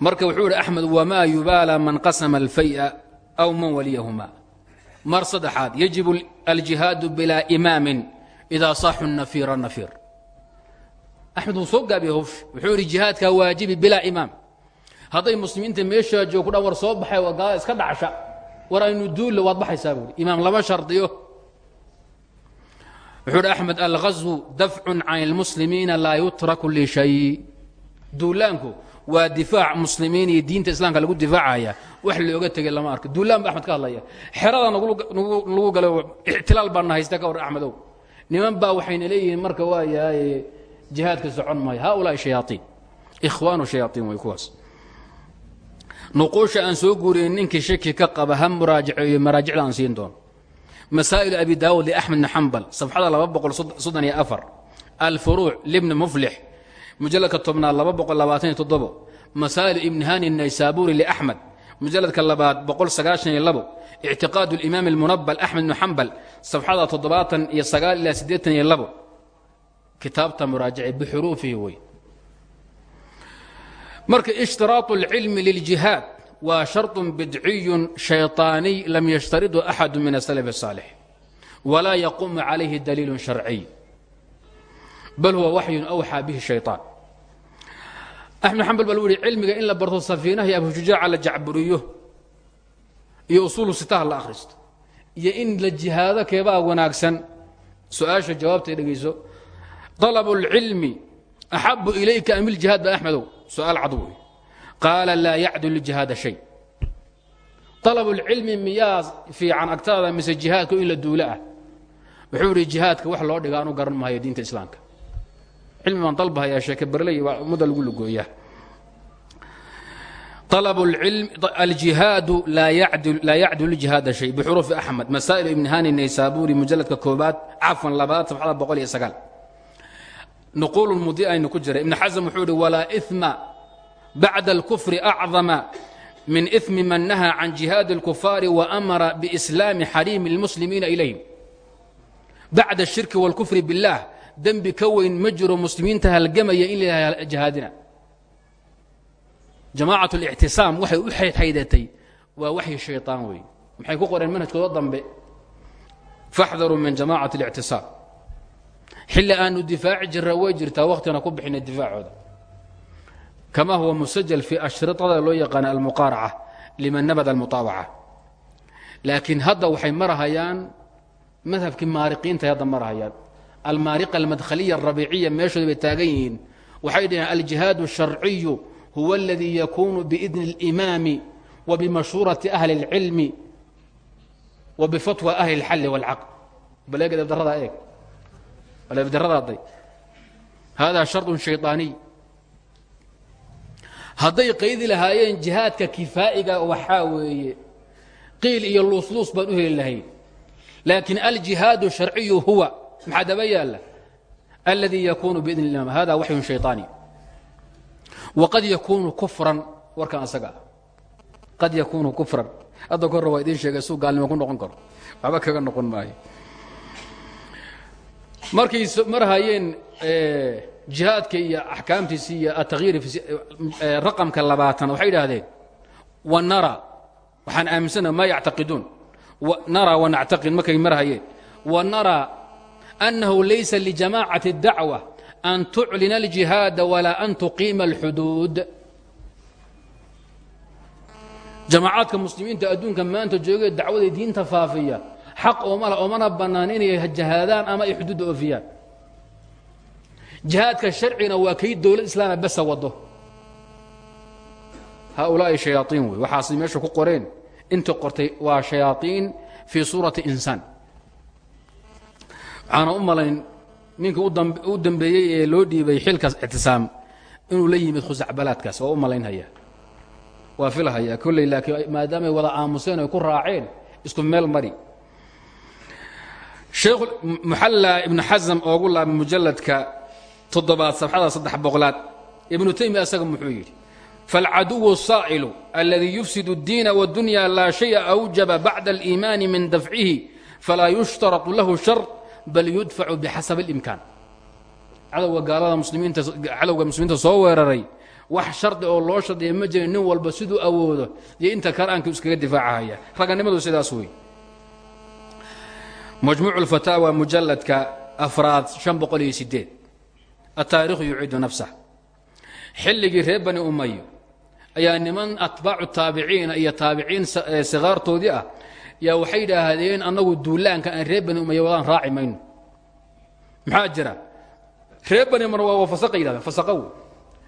marka wuxuu ihi axmed wmaa yubaala man qasma اlfay'a aw man waliyahuma mar saddexaad yajib aljihaadu bilaa imaamin idaa saxu nafiira nafiir axmed wuu soo gaabiye howsh wuxuu idhi jihaadkaa waajibi bilaa imaam hadday muslimiinta meeshaa joog ku dhan war soo baxay war gaalada iska dhacsha war aynu duulla waad baxaysaa buuhi imaam lama shardiyo wuxuu idhi axmed alghaswu dafcun can اlmuslimiina laa yutraku lishay duulaanku waa difaac muslimiin iyo diinta islaamka lagu difaacaya. Wax looga tegay lama arko. Duulaan ba axmed ka hadlaya. Xerada nagu galo ixtilaal baana haysta ka war axmedow niman baa waxayna leeyihiin marka waa yahay jihaadka socon maayo. Haulaai shayaaiin ikhwaanu shayaaiin way kuwaas nuquusha aan soo guuriyey ninkii shaki ka qaba ha muraajaceeyo maraajicda aan siin doono. Masaa'ilu abi daawud liaxmed bn xambal safxada alfuruuc libni muflix mujaladka tobnaad masaa'ilu ibni hani naysaabuuri liaxmed mujaladka labaad ictiqaadu alimaam almunabal axmed bnu xambal safxada toddobaatan iyo sagaal ilaa siddeetan iyo labo. Kitaabta muraajace marka ishtiraaطu اlcilmi liljihaad waa sharطu bidciyun shayطaaniy lam yashtaridhu axadu min asalaf الsaalix walaa yaqumu calayhi daliilu sharciy bal huwa waxyun awxaa bihi shayطaan axmed xambal baa lu yihi cilmiga in la barto safiinaha iyo abujujaaca la jacburiyo iyo usuulu sitaha la akhristo iyo in la jihaado keebaa wanaagsan su-aasha jawaabta dhegayso طalabu اlcilmi axabu ilayka am iljihaad ba axmedow suaal cad wey qaala laa yacdul ljihaada shay alabulcilmi miyaa fiican agtaada mise jihaadku in la duulo ah wuxuu idhi jihaadka wax loo dhiga anu garan maayo diinta islaamka cilmi baan dalbahayaa sheeke berley waa mudda lagu lugooyaa aljihaadu laa yacdul jihaada shay bixuruufi axmed masaa'il ibni hani naysaburi mujalladka koobaad cafan labaad safxada boqol iyo sagaal نquل mudi aynu ku jiray iبن xaزم wuxuu ihi وlaa إثma baعda الكفر أعظم min إثm man نahى can جiهاad الكفاar وأmara بإسلاam xarيم المسلimiina إlayhim baعda الشhirki والكفr bالlah dembi ka weyn ma jiro muslimiinta halgamaya in la jihaadina jamaacat اlictisaam waxay u xaydxaydatay waa waxyi shayطaan wey maxay ku qoreen manhajkooda dambe faxdaruu min jamaacat اlictisaam xilli aanu difaaci jirra way jirtaa wakhtina ku bixinay difaacooda kama huwa musajal fii ashriطada loo yaqaana almuqaaraca liman nabada almuطaabaca laakiin hadda waxay marahayaan madhabkii maariqiintay hadda marahayaan almaariqa almadkhaliya alrabiiciya meeshooda bay taagan yihiin waxay dhaheen aljihaad الsharciyu huwa اladii yakunu biidni اlimaami wa bimashhuurati ahli اlcilmi wa bifatwa ahli اlxalli wاlcaqd bal eeg edabdarradaa eeg bal edabdarradaaday hada sharط shayطaaniy hadday qaydi lahaayeen jihaadka kifaa'iga waxaa weeye qiil iyo luusluus baan u heli lahayn laakin aljihaad الsharciyu huwa maxaa daba yaala اladii yakunu biidni اlimam hada waxyu shayطaani wqad yakunu kufran warkan asaga ah qad yakunu kufran hadda ka hore waa idiin sheegay suu gaalnimo ku noqon karo waxba kaga noqon maayo markii mar hayeen jihaadka iyo axkaamtiisi iyo atakyiir raqamka labaatan waxay idhaahdeen wa nara. Waxaan aaminsana maa yactaqiduun. Nara wanactaqid markay mar hayeen wa nara annahu laysa lijamaacati اdacwa an tuclina aljihaada walaa an tuqiima alxuduud. Jamaacadka muslimiinta adduunka maanta joogee dacwada diinta faafiya xaq oomala oomana bannaan inay jahaadaan ama ay xuduudda oofiyaan. Jihaadka sharcigana waa kay dowlad islaama basa wado haaulaa'i shayaaiin wey waxaasay ku qoreen. Inta qortay waa shayaaiin fii suurati insaan. Waxaana u malayn u dambeeyey ee loo dhiibay xilkaas ictisaam inuu la yimid khusacbalaadkaas waa u malaynhaya waa filhaya kolley laakiin maadaamay wada aamuseen oy ku raaceen isku meel mari sheekh muxalla ibnu xasam oogu laabay mujalladka toddobaad safxada saddex boqolaad ibnu taymiya asaga muxuu yidhi faalcaduwu saa'ilu aladii yufsid اddiina wاddunya laa shaya awjaba bacda اliimaani min dafcihi falaa yushtaratu lahu shar bal yudfacu bixasab اlimkaan cadowga gaalada muslimiinta cadowga muslimiinta soo weeraray wax shardi oo loo shardiya ma jirin nin walba siduu awoodo iyo inta karaanka iskaga difaacahaya raganimadu sidaas wey majmuuc اlfataawa mujalladka afraad ataarikhu yuciidu nafsah xilligii reer bani umayo ayaa niman atbaacu taabiciina iyo taabiciin sikaartoodii ah yaa waxay idhaahdeen annagu duulaanka aan reer bani umaya wadaan raaci mayno. Maxaa reer bani umar waa fasaqa yidhahdeen fasaqa wey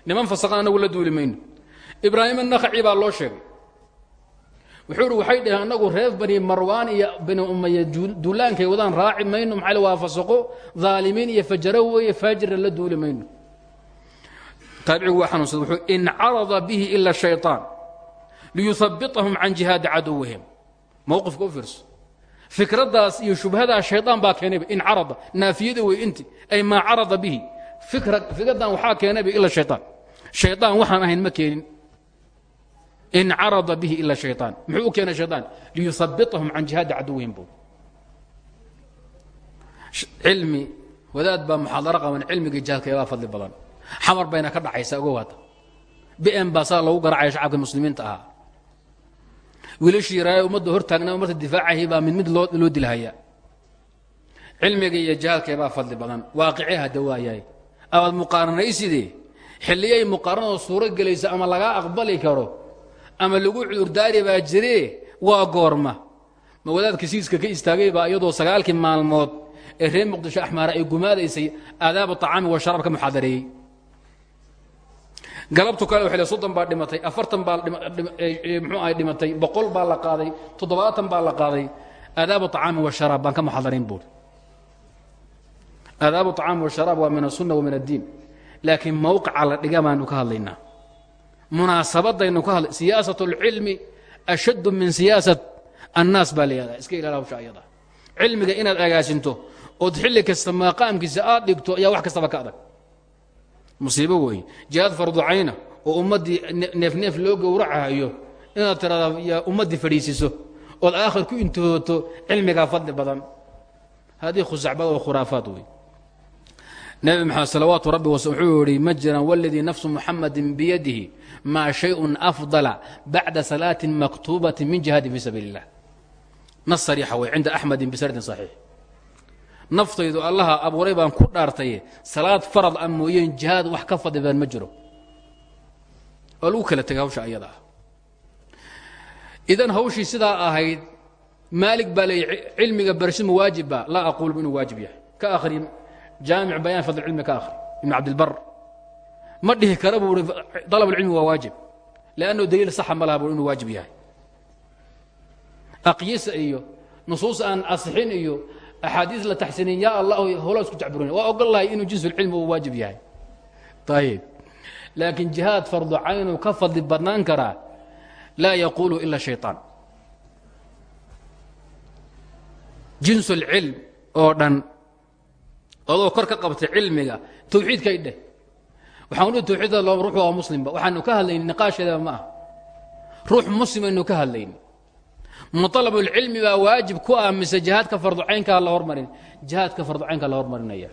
niman fasaqan annagu la duuli mayno. Ibraahim baa loo sheegay wuxuu uhi waxay dhaheen annagu reer bani marwaan iyo bani umaya duulaankay wadaan raaci mayno maxaa waa fasaqo dhaalimiin iyo fajaro weeye faajirna la duuli mayno taabicigu waa xanuunsada wuxuu in carada bihi ila shayطaan liyuhabitahum can jihaadi caduwihim mowqifka u fiirso fikraddaas iyo shubhadaas shayطaan baa keenayba in carada naafiyada wey inti ay maa carada bihi fikraddan waxaa keenayba ila shayطaan shayطaan waxaan ahayn ma keenin in carada bihi ila shayطaan muxuu u keenay shayطaan liyuhabitahum can jihaadi caduwihim bu cilmi wadaad baa muxaadaro qaban cilmigii jihaadka ilaa fadli badan xamar bayna ka dhacaysa ogow hadda bn baa saa lagu garacaya shacabka muslimiinta ahaa wiilashii yaraaya ummadda hor taagnaa marta difaacahi baa mid mid loo dilhaya cilmiga iyo jihaadkee baa fadli badan waaqici hadda waayahay amaad muqaaranaysidee xilliyay muqaaranoo suuro gelaysa ama lagaa aqbali karo ama lagu cudurdaari baa jire waa goorma. Ma wadaadka siiska ka istaagay baa iyadoo sagaalkii maalmood ee reer muqdisho axmaara ay gumaadaysay aadaaba acaami wa sharaab ka muxaadareeyey galabtu kale waxay le soddon baa dhimatay afartan baa eh, eh, muxuu ahay dhimatay boqol baa la qaaday toddobaatan baa la qaaday. Aadaaba acaami wa sharaab baan ka muxaadarayn buuri. Aadaaba acaami wa sharaab waa min asunna wa min addiin laakiin mawqica la dhiga baanu ka hadlaynaa munaasabadaynu ka hadlay siyaasat اlcilmi ashaddu min siyaasat annaas baa layihahda iska ilaala hawsha ayada. Cilmiga inaad agaasinto ood xilli kasta maqaamkiisa aad dhigto ayaa wax kastaba ka adag. Musiibo weeye jihaad farducayna oo ummaddii neef neef loo gowracayo inaad tiraada yaa ummaddii fadhiisiso ood aakhir ku intihooto fadli badan. Haddii khusacbad oo khuraafaad wey nebi maxamed salawaatu rabbi wuxuu yihi ma jiraan waladii nafsu muxamadin biyadihi maa shayun afdala bacda salaatin maktuubatin min jihaadi fii sabiili اllah nas sariixa wey cinda axmedin bisanadin saxiix. Naftaydu allaha abuuray baan ku dhaartaye salaad farad a mooyeen jihaad wax ka fadli badan ma jiro. Oo lagu kala tegay hawsha ayada ah. Idan hawshii sidaa ahayd maalig baa leey cilmiga barshima waajibba laa aquulu inuu waajib yahay. Ka akhri jaamic bayaan fadl cilmi ka akhri. Ibn cabdilbar. Ma dhihi kara buu i dalab alcilmi waa waajib. Leanno daliil saxa ma laha buu inuu waajib yahay. Aqyisa iyo nusuus aan asixin iyo axaadiis la taxsinin yaa allah holo isku jacburin. Waa ogol lahay inuu jinsulcilmi uu waajib yahay. Ayib laakiin jihaad fardu caynuu ka fadli badnaan karaa laa yaquulu ila shayطaan jinsulcilm oo dhan adoo kor ka qabtay cilmiga tawxiidkay dheh waxaan u tawxiidda ruux waa muslimba waxaanu ka hadlayni niqaasheedaba ma ah ruux muslim aynu ka hadlayni muطalabulcilmi baa waajib ku ah mise jihaadka farducaynkaa la hormarin jihaadka farducaynkaa la hormarinaya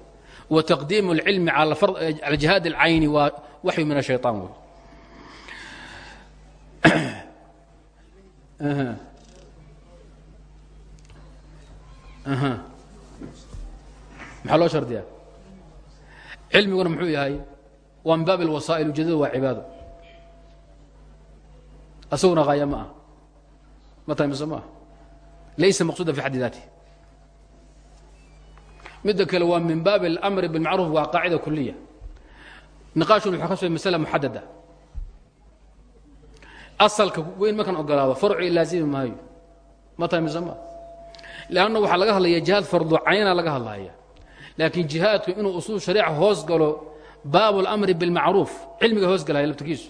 wa taqdiimu اlcilmi cala jihaad اlcayni waa waxyu min ashayطaan wey maxaa loo shardiyaa cilmiguna muxuu yahay waa min baab اlwasaa'il ujeedada waa cibaado asaguna haaya ma ah ma tahay mise ma ah laysa maqsuuda fi xaddi daati midda kale waa min baab اlamri biاlmacruuf waa qaacida kuliya niqaashun wuxuu ka soo masala muxadada asalka weyn markaan ogolaado farci laazimi maayo ma tahay mise ma leanna waxaa laga hadlaya jihaad fardu cayna laga hadlaya laakiin jihaadku inuu usuul shariica hoos galo baab اlamri biاlmacruuf cilmiga hoos galaya laftirkiisu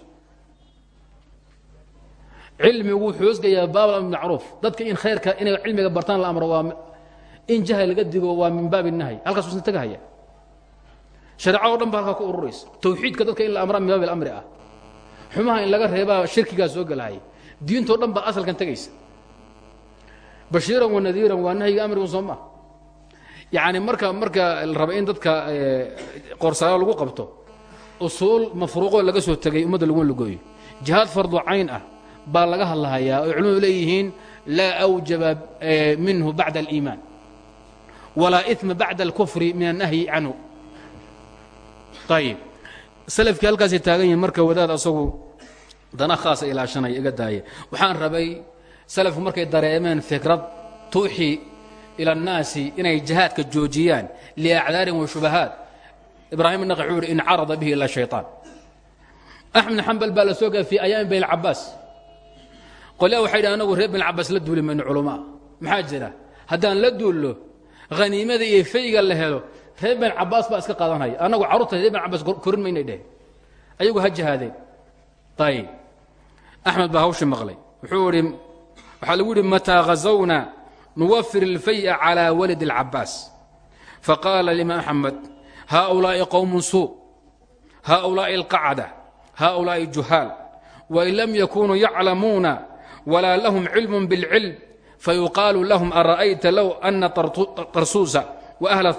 cilmigu wuxuu hoosgayaa baab amr macruuf dadka in khayrka inay cilmiga bartaan la amro waa in jahl laga digo waa min baab الnahy halkaas usna tegahaya shareeco o dhan ba halkaa ku ururaysa tawxiidka dadka in la amraa min baab اlamri ah xumaha in laga reebaa shirkigaa soo galahaya diintoo dhan baa asalkan tegaysa bashiiran wa nadiiran waa nahyiga amrigun soo maa yacni marka marka la in dadka qoorsaalo lagu qabto usuul mafruuqoo laga soo tegay ummadda laguma lugooyo jihaad fardu cayn ah baa laga hadlahayaa oy leeyihiin laa awjaba minhu bacda aliimaan walaa ima bacda alkufri min annahyi canhu ayib salafkii halkaasay taagan yihiin marka wadaad asagu dana khaasa ilaashanaya iga daaya waxaan rabay salafku markay dareemeen fikrad tuuxi ila annaasi inay jihaadka joojiyaan liacdaarin wa shubahaat ibraahim naqi wuxuu uhi in carada bihi ila shayطaan axmed xambal baa la soo gaya fii ayaami bayn alcabaas qolyaa waxay dhi anagu reer bin cabaas la duuli mayno culamaa maxaa jira haddaan la duullo haniimada iyo fayga la helo reer bin cabaas baa iska qaadanaya annagu carruurta reer bin cabaas korin maynay dheh ayagu ha jihaadeen ayib axmed baa hawshii maqlay wuxuu ihi waxaa lagu yidhi mataa hazawna nuwafir اlfay'a calى walad اlcabaas faqaala limaam axmed haؤulaaءi qowm suu haؤulaaءi اlqacda haؤulaaءi juhaal wain lam yakunuu yaclamuuna wlaa lahm cilm bاlcilm fayuqaalu lahm ara'ayta low ana tarsuusa waأhla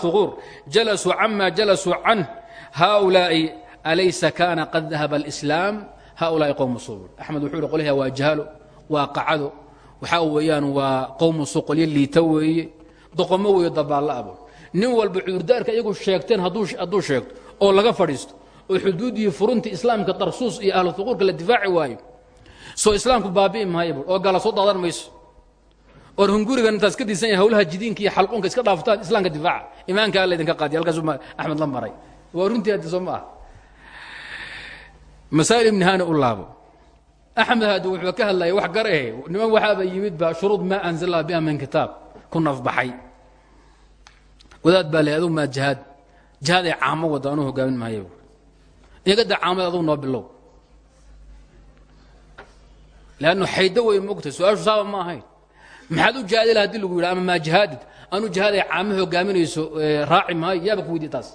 huquur jalasuu cama jalasuu canh haؤulaaءi alaysa kana qad dahaba اlإslaam haؤulaaءi qowm suu axmed wuxuu hi qolyaha waa jahalo waa qacado waxaa weeyaan waa qowmu suu qolyo liita weeye. Doqomo weeye dabaallo abo. Nin walba cudurdaarka iyagu sheegteen hadduu sheegto oo laga fadhiisto oo xuduudii furuntii islaamka tarsuus iyo ahlu huquurka la difaaci waayo. Soo islaamku baabi'i maayo oo gala soo daadan mayso. Oor hungurigan intaas ka diisan yahay hawlaha jidiinka iyo xalquunka iska dhaaftaan islaamka difaaca. Imaanka alla idinka qaadiya halkaasuu axmed la maray. Waa runtii haddi soo ma ah masaa'il ibni haani u laabo axmed haadi wuxuu ka hadlaya wax gar ahe niman waxaaba yimid ba shuruud maa anzala biha min kitaab ku nafbaxay wadaad baa leh adug maa jihaad jihaday caamo wadda anuu hogaamin maayo igada caamada aduu noo bilow leannu xaydo wey mogta su'aashu saaba ma ahayn maxaad u jihaadi laha haddii lagu yidha ama maa jihaadid anuu jihaad ay caamo hogaaminayso raaci maayo yaaba ku weydiye taas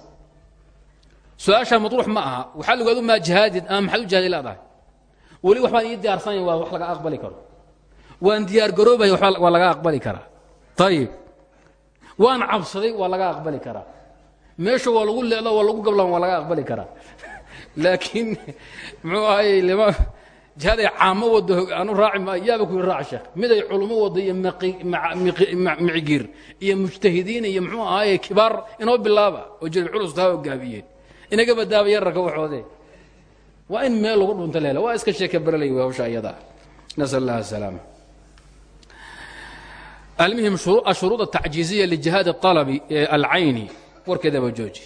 su'aashaa matruux ma aha waxaa lagu adu maa jihaadid ama maxaad u jihaadi leedahay weli waxbaan ii diyaarsanaya waa wax laga aqbali karo. Waan diyaar garoobaya waa laga aqbali karaa. Ayib waan cabsaday waa laga aqbali karaa. Meesha waa lagu leedo waa lagu gablan waa laga aqbali karaa. Laakiin muxuu ahay lima jihaday caamo wado anu raaci maayo yaaba ku raac sheekh. Miday culummo wado iyo micigiir iyo mujtahidiin iyo muxuu ahaaye kibaar inoo bilaaba oo jilib culus taa hogaamiyeen inaga badaaba yararka waxoodee waa in meel lagu dhunta leela. Waa iska sheeke baralay hawsha iyada nasal allah asalaama almuhim ashuruud atacjiiziya lijihaad alabi alcayni warkeedaba jooji.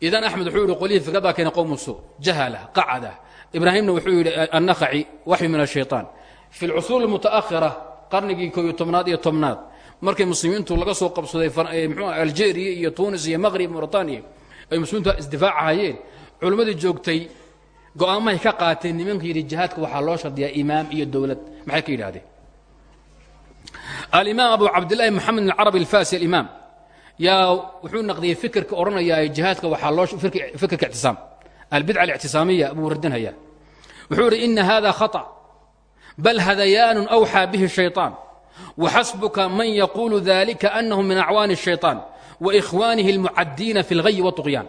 Idan axmed wuxuu yihi qolyihii fikradaa keena qowmu suu jahala qacada. Ibraahimna wuxuu yidhi annakhaci waxyu min ashayطaan fi lcusuur اlmutaakhira qarnigii koob iyo tobnaad iyo tobnaad markay muslimiintu laga soo qabsaday mxuu algeria iyo tunis iyo maqrib mauritania ay muslimiintu isdifaacahayeen culimmadii joogtay go-aamahay ka qaateen nimanka yidhi jihaadka waxaa loo shardiyaa imaam iyo dowlad maxay ka yidhahdeen alimaam abu cabdillahi moxamed bn carabi alfasi alimaam yaa wuxuu naqdiyey fikirka odhanayaa jihaadka waxaa loo fikirka ictisaam albidca alictisaamiya buu radinhayaa wuxuu idhi ina hada khaطأ bal hadayaanu awxaa bihi الshayطaan waxasbuka man yaquulu dalika anahu min acwaani الshayطaan waikhwaanihi اlmucadiina fi اlghayi wالطuqyaan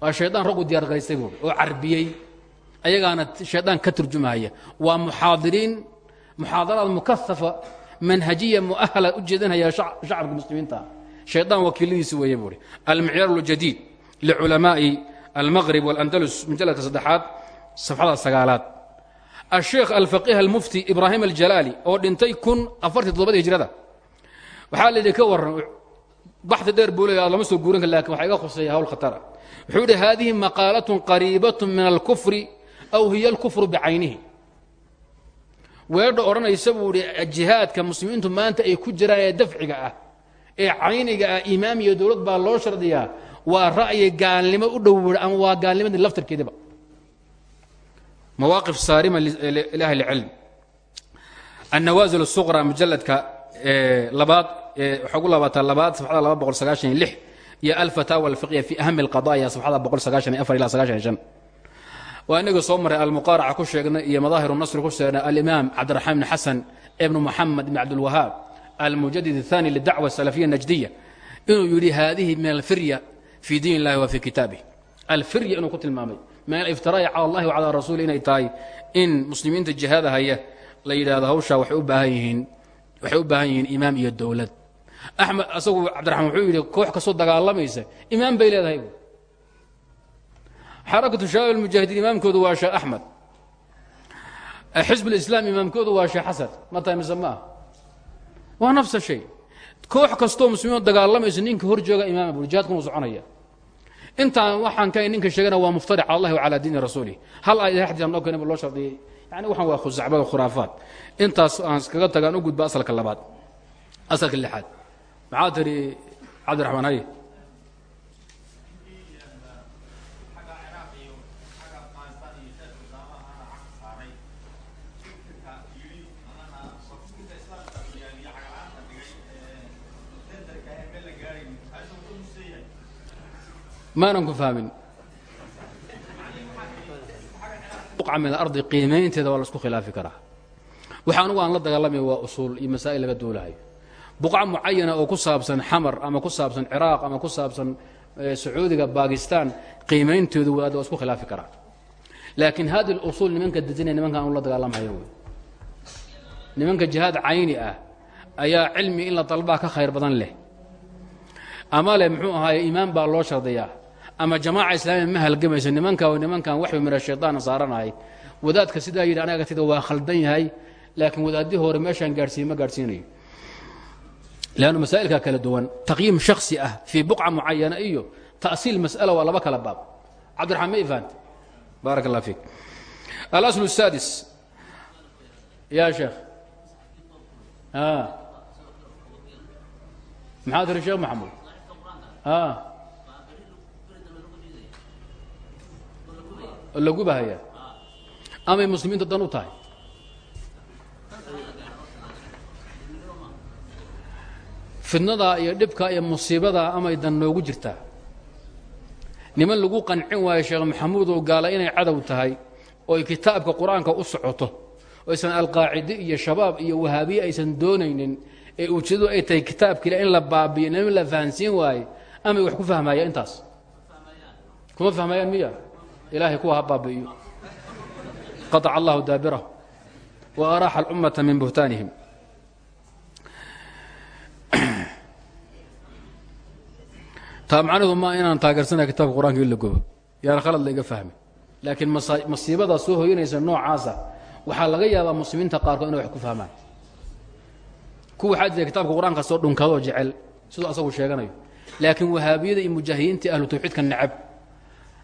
waa shaydaan raggu diyaar garaystay buui oo carbiyey. Ayagaana shaydaan ka turjumaya waa muxaadiriin muxaadaraad mukahafa manhajiya muahala u jeedanaya shacabka muslimiinta. Shaydaan wakiiladiisi weeye buuhi almicyaar اljadiid liculamaa'i almaqrib walandalus majaladka saddexaad safxada sagaalaad. Asheekh alfaqiih almufti ibraahim aljalaali oo dhintay kun afartii todobadii hijrada. Waxaa la yidhi ka warran baxdi dheer buu leeya lama soo guuran ka laakiin waxaa iga khuseeya hawl khatara wuxuu idhi haadihi maqaalatun qariibatun min alkufri aw hiya alkufru bicaynihi. Weedha odhanaysa buu idhi jihaadka muslimiintu maanta ay ku jiraan ee dafciga ah ee cayniga ah imaam iyo dowlad baa loo shardiyaa waa ra'yi gaalnimo u dhowira ama waa gaalnimadii laftarkeediba mawaaqif saarima liahli cilm annawaasil suqra mujaladka eh, labaad eh, waxagu labaataa labaad safxada laba boqol sagaashan iyo lix iyo alfataawa alfiqhiya fii ahami alqadaaya safxada waa inagii soo maray almuqaaraca ku sheegnay iyo madaahiru nasri ku sheegnay alimaam cabdiraxmaan bn xasan ibnu moxamed bn cabdulwahaab almujadid athani lidacwa asalafiya najdiya inuu yidhi haadihi min alfirya fii diin illahi wa fii kitaabih alfirya inuu ku tilmaamay min aliftiraa'i cala allahi wa calaa rasuuli inay in muslimiinta jihaada haya la yidhahdo hawshaa waxay u baahan yihiin imaam iyo dowlad axmed asagu cabdiraxmaan wuxuu yidhi koox kastoo dagaalamaysa. Imaam bay leedahay bu xarakatu shabaab almujaahidiin imaamkoodu waa sheekh axmed xisb اlislaam imaamkoodu waa sheekh xasan. Ma tahay mise ma ah waa nafsa shay. Koox kastoo muslimiin dagaalamaysa ninka hor jooga imaama buri jihaadkunu soconaya. Intaan waxaan ka ninka sheegana waa muftaric cala allahi wacala diini rasuulih hal ay xadiisan oo kale loo shardiyey. Yani waxaan waa khusacba khuraafaat intaas aan iskaga tagaan u gudba asalka labaad. Asalka lixaad maxaa tidhi cabdiraxmaan haye maanan ku fahmin. Min alardi qiimaynteeda waa la isku khilaafi karaa. Waxa anugu aan la dagaalamaya waa usuul iyo masaa'il laga duulahayo buqca mucayana oo ku saabsan xamar ama ku saabsan ciraaq ama ku saabsan sacuudiga bakistan qiimayntoodu wadaadda waa isku khilaafi karaa laakiin hadi usuul nimanka dejinaya nimanka anu la dagaalamayo wy nimanka jihaad cayni ah ayaa cilmi in la dalbaa ka khayr badan leh. Ama leh muxuu ahaaye iimaan baa loo shardiyaa. Ama jamaaca islaamiya ma halgamayso nimanka nimankan waxba min ashayطaan saaranahay. Wadaadka sidaa yidhi anaga agtida waa khaldan yahay. Laakiin wadaaddii hore meeshaan gaadhsiiye ma gaadhsiinayo lannu masaa'ilka kala duwan taqyiim shakhsi ah fii buqca mucayana iyo ta'siil mas'ala waa laba kala baab cabdiraxmaan ma ifaanta baarak allah fiik alasl الsaadis ya sheekh maxaa tiri sheekh maxamuud la gubahaya amay muslimiinta dan u tahay fidnadaa iyo dhibkaa iyo musiibadaa amay dan noogu jirtaa niman lagu qancin waayo sheekh maxamuud oo gaala inay cadow tahay oo ay kitaabka qur'aanka u socoto oo aysan alqaacide iyo shabaab iyo wahaabiye aysan doonaynin ee ujeedadu ay tahay kitaabkiila in la baabiyo niman la fahansiin waaye amay wax ku fahmaya intaas? Kuma fahmayaan miya? Ilaahay kuwa ha baabi'iyo. Qataca allahu daabirahu wa araaxa alummata min buhtaanihim taa macnuhu maa inaan taageersanaya kitabka qur'aanka in la yaana khalad la iga fahmi. Laakiin masiibadaa soo hoyanaysa noocaasa waxaa laga yaabaa muslimiinta qaarkood inay wax ku fahmaan. Kuwa waxaa jira kitabka qur'aanka soo dhunkadoo jecel siduu asagu sheeganayo. Laakiin wahaabiyada iyo mujaahidiintii ahlu tawxiidka necab.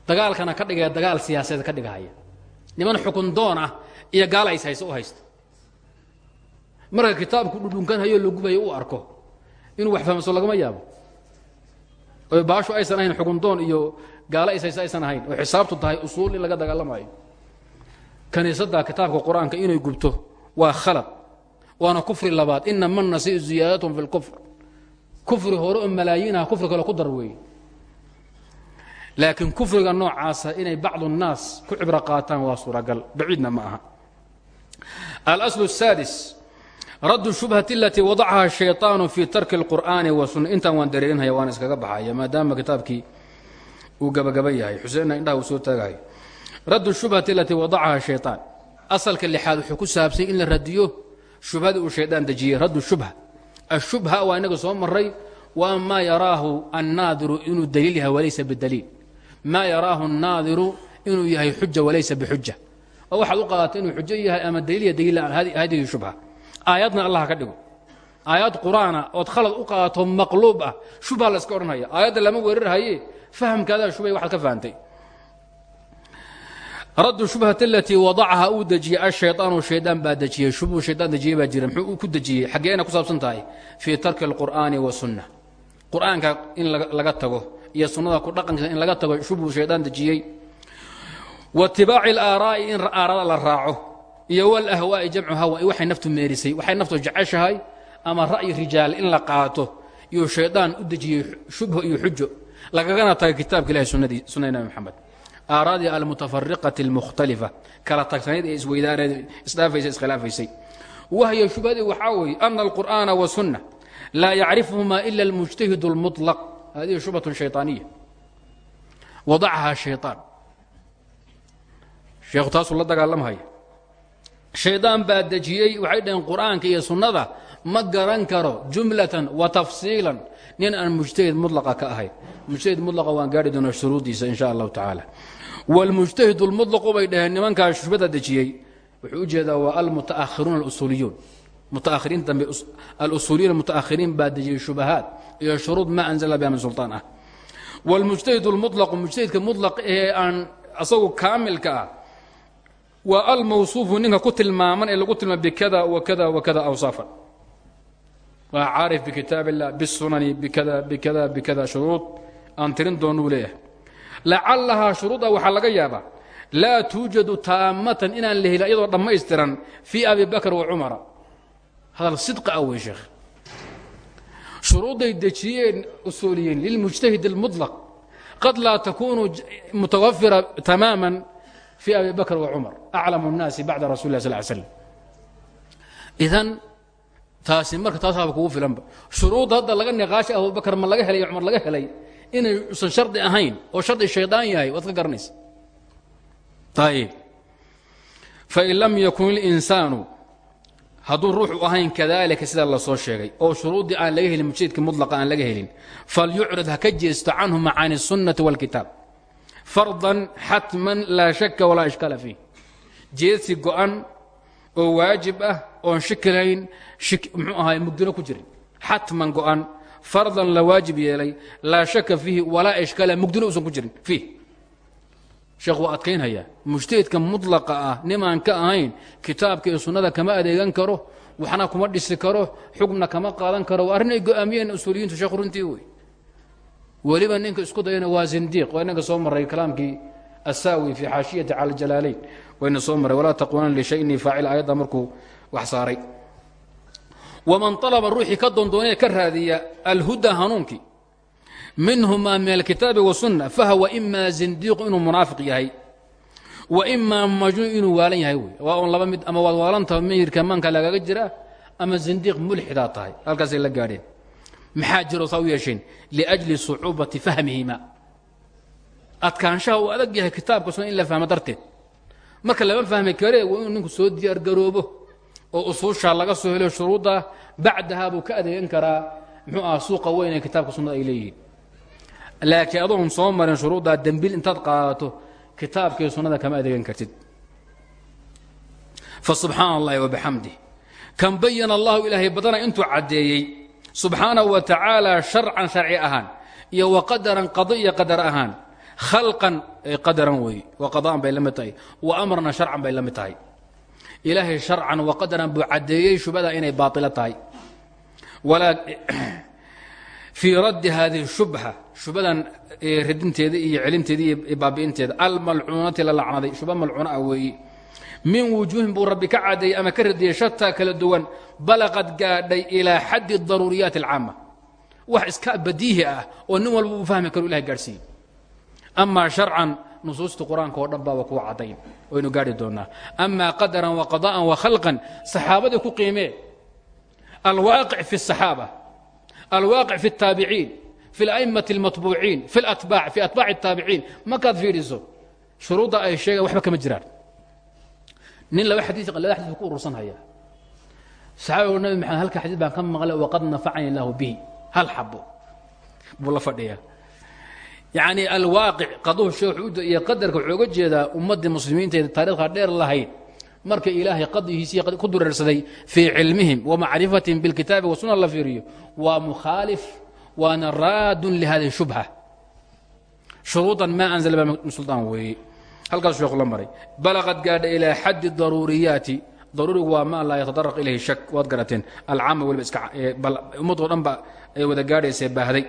Dagaalkana ka dhigaya dagaal siyaasadeed ka dhigahaya. Niman xukun doon ah iyo gaala is hayse u haysta marka kitaabku dhudhunkanhayo la gubayo u arko. Inuu wax fahmso lagama yaabo baashu aysan ahayn xugundoon iyo gaalo ishayse aysan ahayn. Oo xisaabtu tahay usuul in laga dagaalamayo kaniisada kitaabka qur'aanka inay gubto waa khalad waana kufri labaad. Inama nasi ziyaadatum fi lkufr kufri hore oo malaayiinah kufri kale ku dar weeye laakiin kufriga noocaasa inay bacdu nnaas ku cibro qaataan waa suuragal. Baciidna ma aha. Alslu saadis radd shubhati alatii wadacaha shayطaanu fi tarki اlqur'aani wasuna intaan waan dareerinhaya waan iskaga baxaya maadaama kitaabkii uu gabagaba yahay xuseenna indhaha uu soo taagahay radd shubhati alatii wadacaha shayطaan asalka lixaad wuxuu ku saabsay in la radiyo shubhadii uu shaydaan dejiyey radd shubha ashubha waa inaga soo maray waa maa yaraahu annaadiru inuu daliil yahay walaysa bidaliil maa yaraahu الnaadiru inuu yahay xuja walaysa bixuja oo waxaad u qaadata inuu xujo yahay ama daliilya daliil hadihi shubha aayadna allah ka dhigo aayad qur'aana ood khalad u qaadato maqluub ah shubha la iska odhanhaya aayadda lama weerarhaye fahamkaadaa shubhay waxaad ka fahantay raddu shubhati alatii wadacaha uu dejiyey ashayطaanu shaydaan baa dejiyey shubhu shaydaan dejiyey baa jira muxuu ku dejiyey xaggeena ku saabsan tahay fii tarki اlqur'aani wasunna qur'aanka in laga tago iyo sunnada ku dhaqankiisa in laga tago shubhu shaydaan dejiyey waitibaaci اlaaraa'i in aarada la raaco iyo wlahwaa'i jamcu hawa waxay naftu meerisay waxay naftu jeceshahay ama ra'yi rijaal in la qaato iyo shaydaan u dejiyey shubho iyo xujo lagagana tagay kitaabka ilahi sunada nabi moxamed aaraadii almutafariqati اlmukhtalifa kala tagsanayd ee isweydaaneed isdhaafaysay iskhilaafaysay wahya shubhadii waxaa weeye ana alqur'aana wasunna laa yacrifuhuma ila اlmujtahid اlmuطlaq hadihi shubhat shayطaaniya wadacaha shayطaan sheekhu taasuu la dagaalamhaya shaydaan baa dejiyey waxay dhaheen qur'aanka iyo sunnada ma garan karo jumlatan wa tafsiilan nin aan mujtahid mulaqa ka ahayn mujtahid mulaqa waan gaari doonaa shuruuddiisa in sha allahu tacaala wاlmujtahid اlmuطlaqu bay dhaheen nimankaa shubhada dejiyey wuxuu u jeedaa waa almutaakhiruuna alusuuliyuun mutaahiriin dambe alusuuliyuun mutaakhiriin baa dejiyey shubahaad iyo shuruud ma anzala biha min sulطaan ah wاlmujtahid اlmuطlaqu mujtahidka muطlaq ee aan asagu kaamilka ah waa almawsuufu ninka ku tilmaaman ee lagu tilmaama bikada wakada wakada awsaafan waa caarif bikitaab illah bisunani bikada bikada bikada shuruud. Aan tirin doonuu leeyahay. Lacallahaa shuruuda waxaa laga yaabaa laa tuujadu taamatan inaan la helin iyadoo dhammaystiran fii abi bakr wa cumara. Hadal sidqa ah wey sheekh. Shuruudday dejiyeen usuuliyiin lilmujtahid اlmuطlaq qad laa takunu mutawafira tamaama fi abi bakr wa cumar aclamu الnaasi bacda rasuli lah sal l slm idan taasi marka taasaaba kugu filanba shuruudda hadda laga niqaashay abubakar ma laga helay cumar laga helay inay usan shardi ahayn oo shardi shaydaan yahay waad ka garanaysa ayib fain lam yakun اlinsaanu hadduu ruuxu ahayn kadalika sida la soo sheegay oo shuruuddii aan laga helin mujtahidka mudlaqa aan laga helin falyucrid ha ka jeesto canhu macaani الsunnati wاlkitaab fardan xatman laa shaka walaa ishkaala fiih. Jeedsi go-an oo waajib ah oon shiki lahayn muxuu ahaay mugdino ku jirin. Xatman go-an fardan la waajib yeelay laa shaka fiihi walaa ishkaala mugdino usan ku jirin fiih. Sheekh waa adkaynhayaa mujtahidka mudlaqa ah nimaan ka ahayn kitaabka iyo sunnada kama adeegan karo waxna kuma dhisi karo xugna kama qaadan karo waa go'aamiyeen usuuliyiintu sheekhu runtii wey weliba ninka isku dayana waa zindiiq waa ninka soo maray kalaamkii asaawi fi xaashiyati cala jalaalayn wayna soo maray walaa taquunan lishaynii faacil aayadda markuu wax saaray. Waman alaba ruuxii ka doondoonee ka raadiya alhuda hanuunkii minhumaa min alkitaabi wasunna fahuwa imaa zindiiqu inuu munaafiq yahay wa imaa majnuun inuu waalan yahay wey waa un laba mid ama waad waalantaha mihirka maanka lagaga jiraa ama zindiiq mulxidaa tahay. Halkaasay la gaadheen maxaa jiro saa u yeesheen liajli sucuubati fahmihima. Adkaanshaha uu adag yahay kitaabka sunna in la fahmo darteed. Marka lama fahmi kare waa inuu ninku soo diyaargaroobo oo usuushaa laga soo helo shuruudda bacdaha buu ka adeegan karaa muxuu aha suuqa weyn ee kitaabka sunnada ay leeyihiin. Laakiin adoon soo marin shuruuddaa dembil intaad qaadato kitaabkii sunnada kama kan bayana allahu ilaahay badana intuu caddeeyey subxaanahu wa tacaala sharcan sharci ahaan iyo wa qadaran qado iyo qadar ahaan. Khalqan ay qadaran weeye wa qada'an bay la mid tahay. Wa amrna sharcan bay la mid tahay. Wa qadaran buu caddeeyey shubada inay baatilo tahay. Fii raddi hadihi shubha shubadan radinteeda iyo celinteeda iyo baabi'inteeda. Almalcuunati la lacnaday. Shuba malcuuna ah min wujuuhin buu rabbi ka cadeeyey ama ka radiyey shataa kala duwan balaqad gaadhay ilaa xaddi daruuriyaati alcaama wax iska badiihi ah oo nin walba uu fahmi karo ilahay gaadhsiiye amaa sharcan nusuusta qur-aanka oo dhan baaba kuwa caddayn waynu gaadhi doonaa amaa qadaran wa qada'an wa khalqan saxaabadii ku qiimee alwaaqic fi الصaxaabة alwaaqic fi الtaabiciin fi اlأmaة اlmaطbuuciin fi اlatbaac fi atbaac الtaabiciin markaad fiidhiso shuruudda ay sheegaan waxba kama jiraan nin laba xadii laba xadis ku urursan haya saxaabigu nabi maxamed halka xadiis baan ka maqlay waqad nafacani illaahu bihi. Hal xabo buu la fadhiyaa. Yacni alwaaqic qaduhu sheekh iyo qadarka wuxuu uga jeedaa ummaddii muslimiinteeda taarikhka dheer lahayd marka ilaahay qadihiisii ku dureersaday fii cilmihim wa macrifatihim bilkitaabi wasuna la fiiriyo waa mukhaalif waana raadun lihadihi shubha. Shuruudan maa anzala min sulطaan weeye halkaas sheekhu la maray. Balaqad gaadha ilaa xaddi daruuriyaati. Daruurigu waa maa laa yatadaraq ilayhi shak waad garateen. Alcaama weliba iska ummadoo dhan ba ay wada gaadhaysee baahday.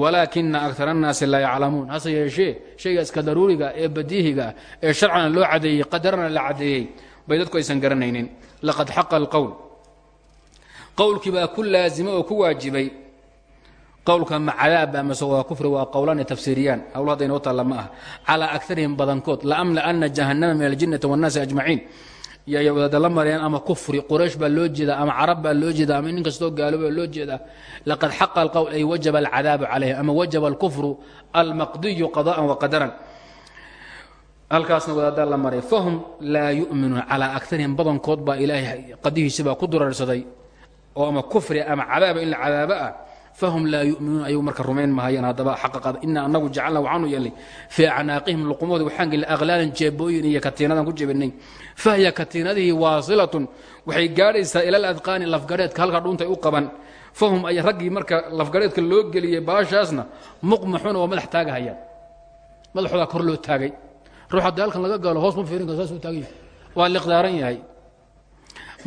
Walaakina akar annaasi laa yaclamuun. Hase yeeshee shayga iska daruuriga ee badiihiga ee sharcana loo cadeeyey qadarana la cadeeyey bay dadku aysan garanaynin. Laqad xaqa alqowl qowlkii baa ku laazima oo ku waajibay qowlka ma cadaaba mase waa kufri waa qowlan tafsiiriyaan. Hawlo hadda taalla ma ah calaa akarihim badankood laamla'ana jahannama min aljinnati wannaasi ajmaciin. La mareen ama kufri quraysh baa loo jeedaa ama carab baa loo jeedaa ama nin kastoo gaalo baa loo jeedaa. Laqad xaqa alqowl ay wajaba alcadaabu calayhim ama wajaba alkufru almaqdiyu qada'an wa qadaran. Halkaasna wadaaddaa la maray fahum laa yu'minuun. Calaa akarihim badankood baa ilaahay qadihiisi baa ku durarsaday oo ama kufri ama cadaaba in la cadaabo ah fahum laa yu'minuun ayagu marka rumayn mahayeen haddaba xaqaqada ina anagu jacalna waxaanu yeelnay fii acnaaqihim luqumooda waxaan gelin aqlaalan jeebooyin iyo katiinadan ku jebinay fahya katiinadihii waasilatun waxay gaadhaysaa ila aladqaani lafgareedka halka dhuuntay u qaban fahum ay raggii marka lafgareedka loo geliyey baashaasna muqmaxuna waa madax taagahayaan madaxoodaa kor loo taagay ruux haddii halkan laga gaalo hoos ma fiirin karo saas u taagan waa liqdaaran yahay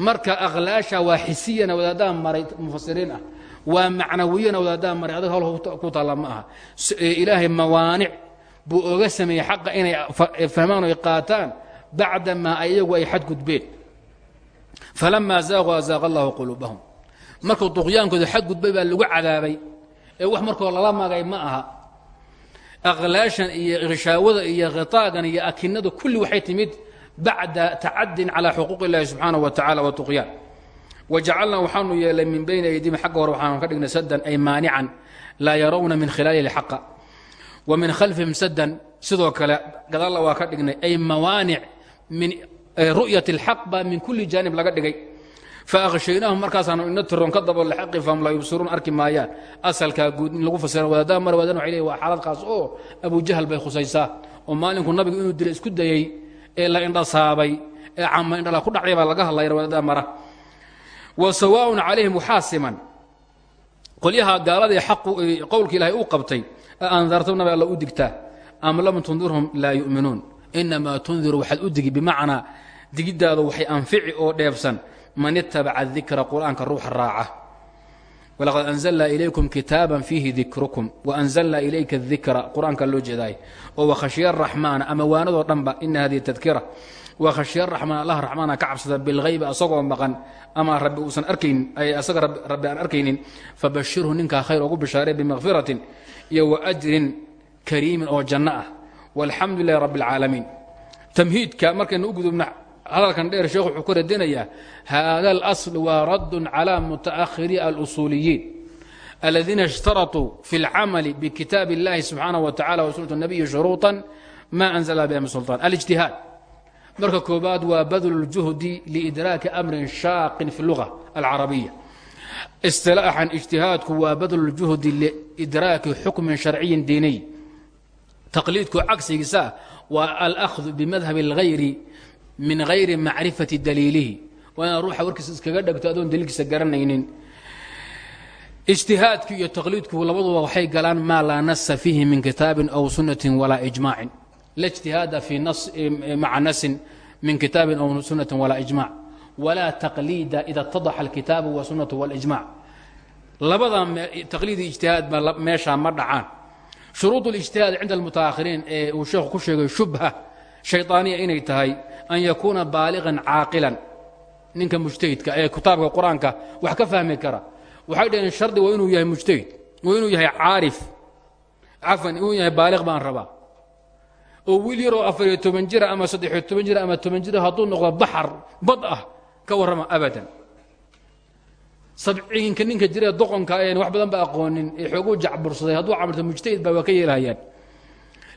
marka aqlaasha waa xisiyana wadaadaha maray mufasiriin ah waa macnawiyana wadaadaha maray adag hawl ku taalla ma aha. Ilaahay mawaanic buu oga sameeyey xaqa inay fahmaan oy qaataan bacdamaa ayagu ay xadgudbeen. Falamaa zaaquu azaaqa allahu quluubahum. Markuu duqyaankooda xadgudbay baa lagu cadaabay. Ee wax markoo lala magay ma aha. Aqlaashan iyo rishaawada iyo khitaagan iyo akinadu kulli waxay timid bacda tacadin calaa xuquuq illahi subxaanaه wa tacala wa tuqyaan wajacalnaa waxaanu yeelay min bayni aydihim xagga hore waxaanu ka dhignay sadan ay maanican laa yarawna min khilaalihi xaqa wa min khalfihim sadan sidoo kale gadalla waa ka dhignay ay mawaanic min ru'yat اlxaq baa min kulli jaanib laga dhigay. Faahshaynahum markaasaanu ina tiroon ka daboole xaqi fahum laa yubsiruun arki maayaan. Asalkaa guud in lagu fasira wadaadaha mar wadaan waxay leeyihiin waa xaalad khaas oo abujahal bay khusaysaa oo maalinku nabigu inuu dila isku dayey ee la indhasaabay ee cama indhala ku dhacday baa laga hadlaya wadaadaha mara wa sawaaءun calayhim waxaa siman qolyaha gaaladii xaqu qowlka ilaahay u qabtay andartum nabi alla u digtaa? Am lam tundirhum laa yu'minuun. Inamaa tundiru waxaad u digi bimacnaa digiddaadu waxay anfici oo dheebsan. Man itabaca dikra qur'aanka ruuxa raaca. Walaqad anzalnaa ilaykum kitaaban fiihi dikrukum waanzalnaa ilayka dikra qur'aanka loo jeedaay oo wakhashya raxmaana ama waanadoo dhanba ina hadihi tadkira wakhashya raxmaan allah raxmaana ka cabsada bilhaybi asagoo maqan ama rabbi uusan arkaynin asaga rabbi aan arkaynin fabashirhu ninkaa khayr ugu bishaarey bimakfiratin iyo waajrin kariimin oo janno ah walxamdu lilahi rabbi اlcaalamiin tamhiidka markaynu u gudubna hadalkan dheer sheekh wuxuu ku radinayaa hada اlasl waa raddun calى muta'akhiri alusuuliyiin aladiina اshtaraطuu fi اlcamali bkitaab اllahi subxaanaه wa tacala wa sunat الnabiyi shuruuطa ma anzla bihim sulطan alijtihaad marka koobaad waa badlu اljuhdi liidraaki amrin shaaqin fi اluga alcarabiya isilaaxan ijtihaadku waa badlu اljuhdi liidraaki xukmin sharciyin diiniy taqliidku cagsigiisa waa alأkhdu bimadhab اlgayri min hayri macrifati daliilihi waa inaad ruuxa warkiisa iskaga dhegto adoon daliilkiisa garanaynin ijtihaadku iyo taqliidku labaduba waxay galaan maa laa nasa fiihi min kitaabin aw sunatin walaa ijmaacin la ijtihaada maca nasin min kitaabin aw sunatin walaa ijmac walaa taqliida ida اتadaxa alkitaabu wasunatu wاlijmac labada taqliidi ijtihaad ba meeshaa ma dhacaan shuruud اlijtihaad cinda almutaakhiriin ee uu sheekhu ku sheegay shubha shayطaaniya inay tahay an yakuuna baaligan caaqilan ninka mujtahidka ee kitaabka qur-aanka wax ka fahmi kara waxay dhaheen shardi waa inuu yahay mujtahid waa inuu yahay caarif cafan inuu yahay baaliq baan rabaa oo wiil yaroo afariyo toban jira ama saddexiyo toban jira ama toban jira hadduu noqdo baxar bad ah ka warrama abadan. Sabciinka ninka jiree doqonka een wax badan ba aqoonin ee xooguu jacbursaday hadduu camirto mujtahid baa waa ka yeelahayaan.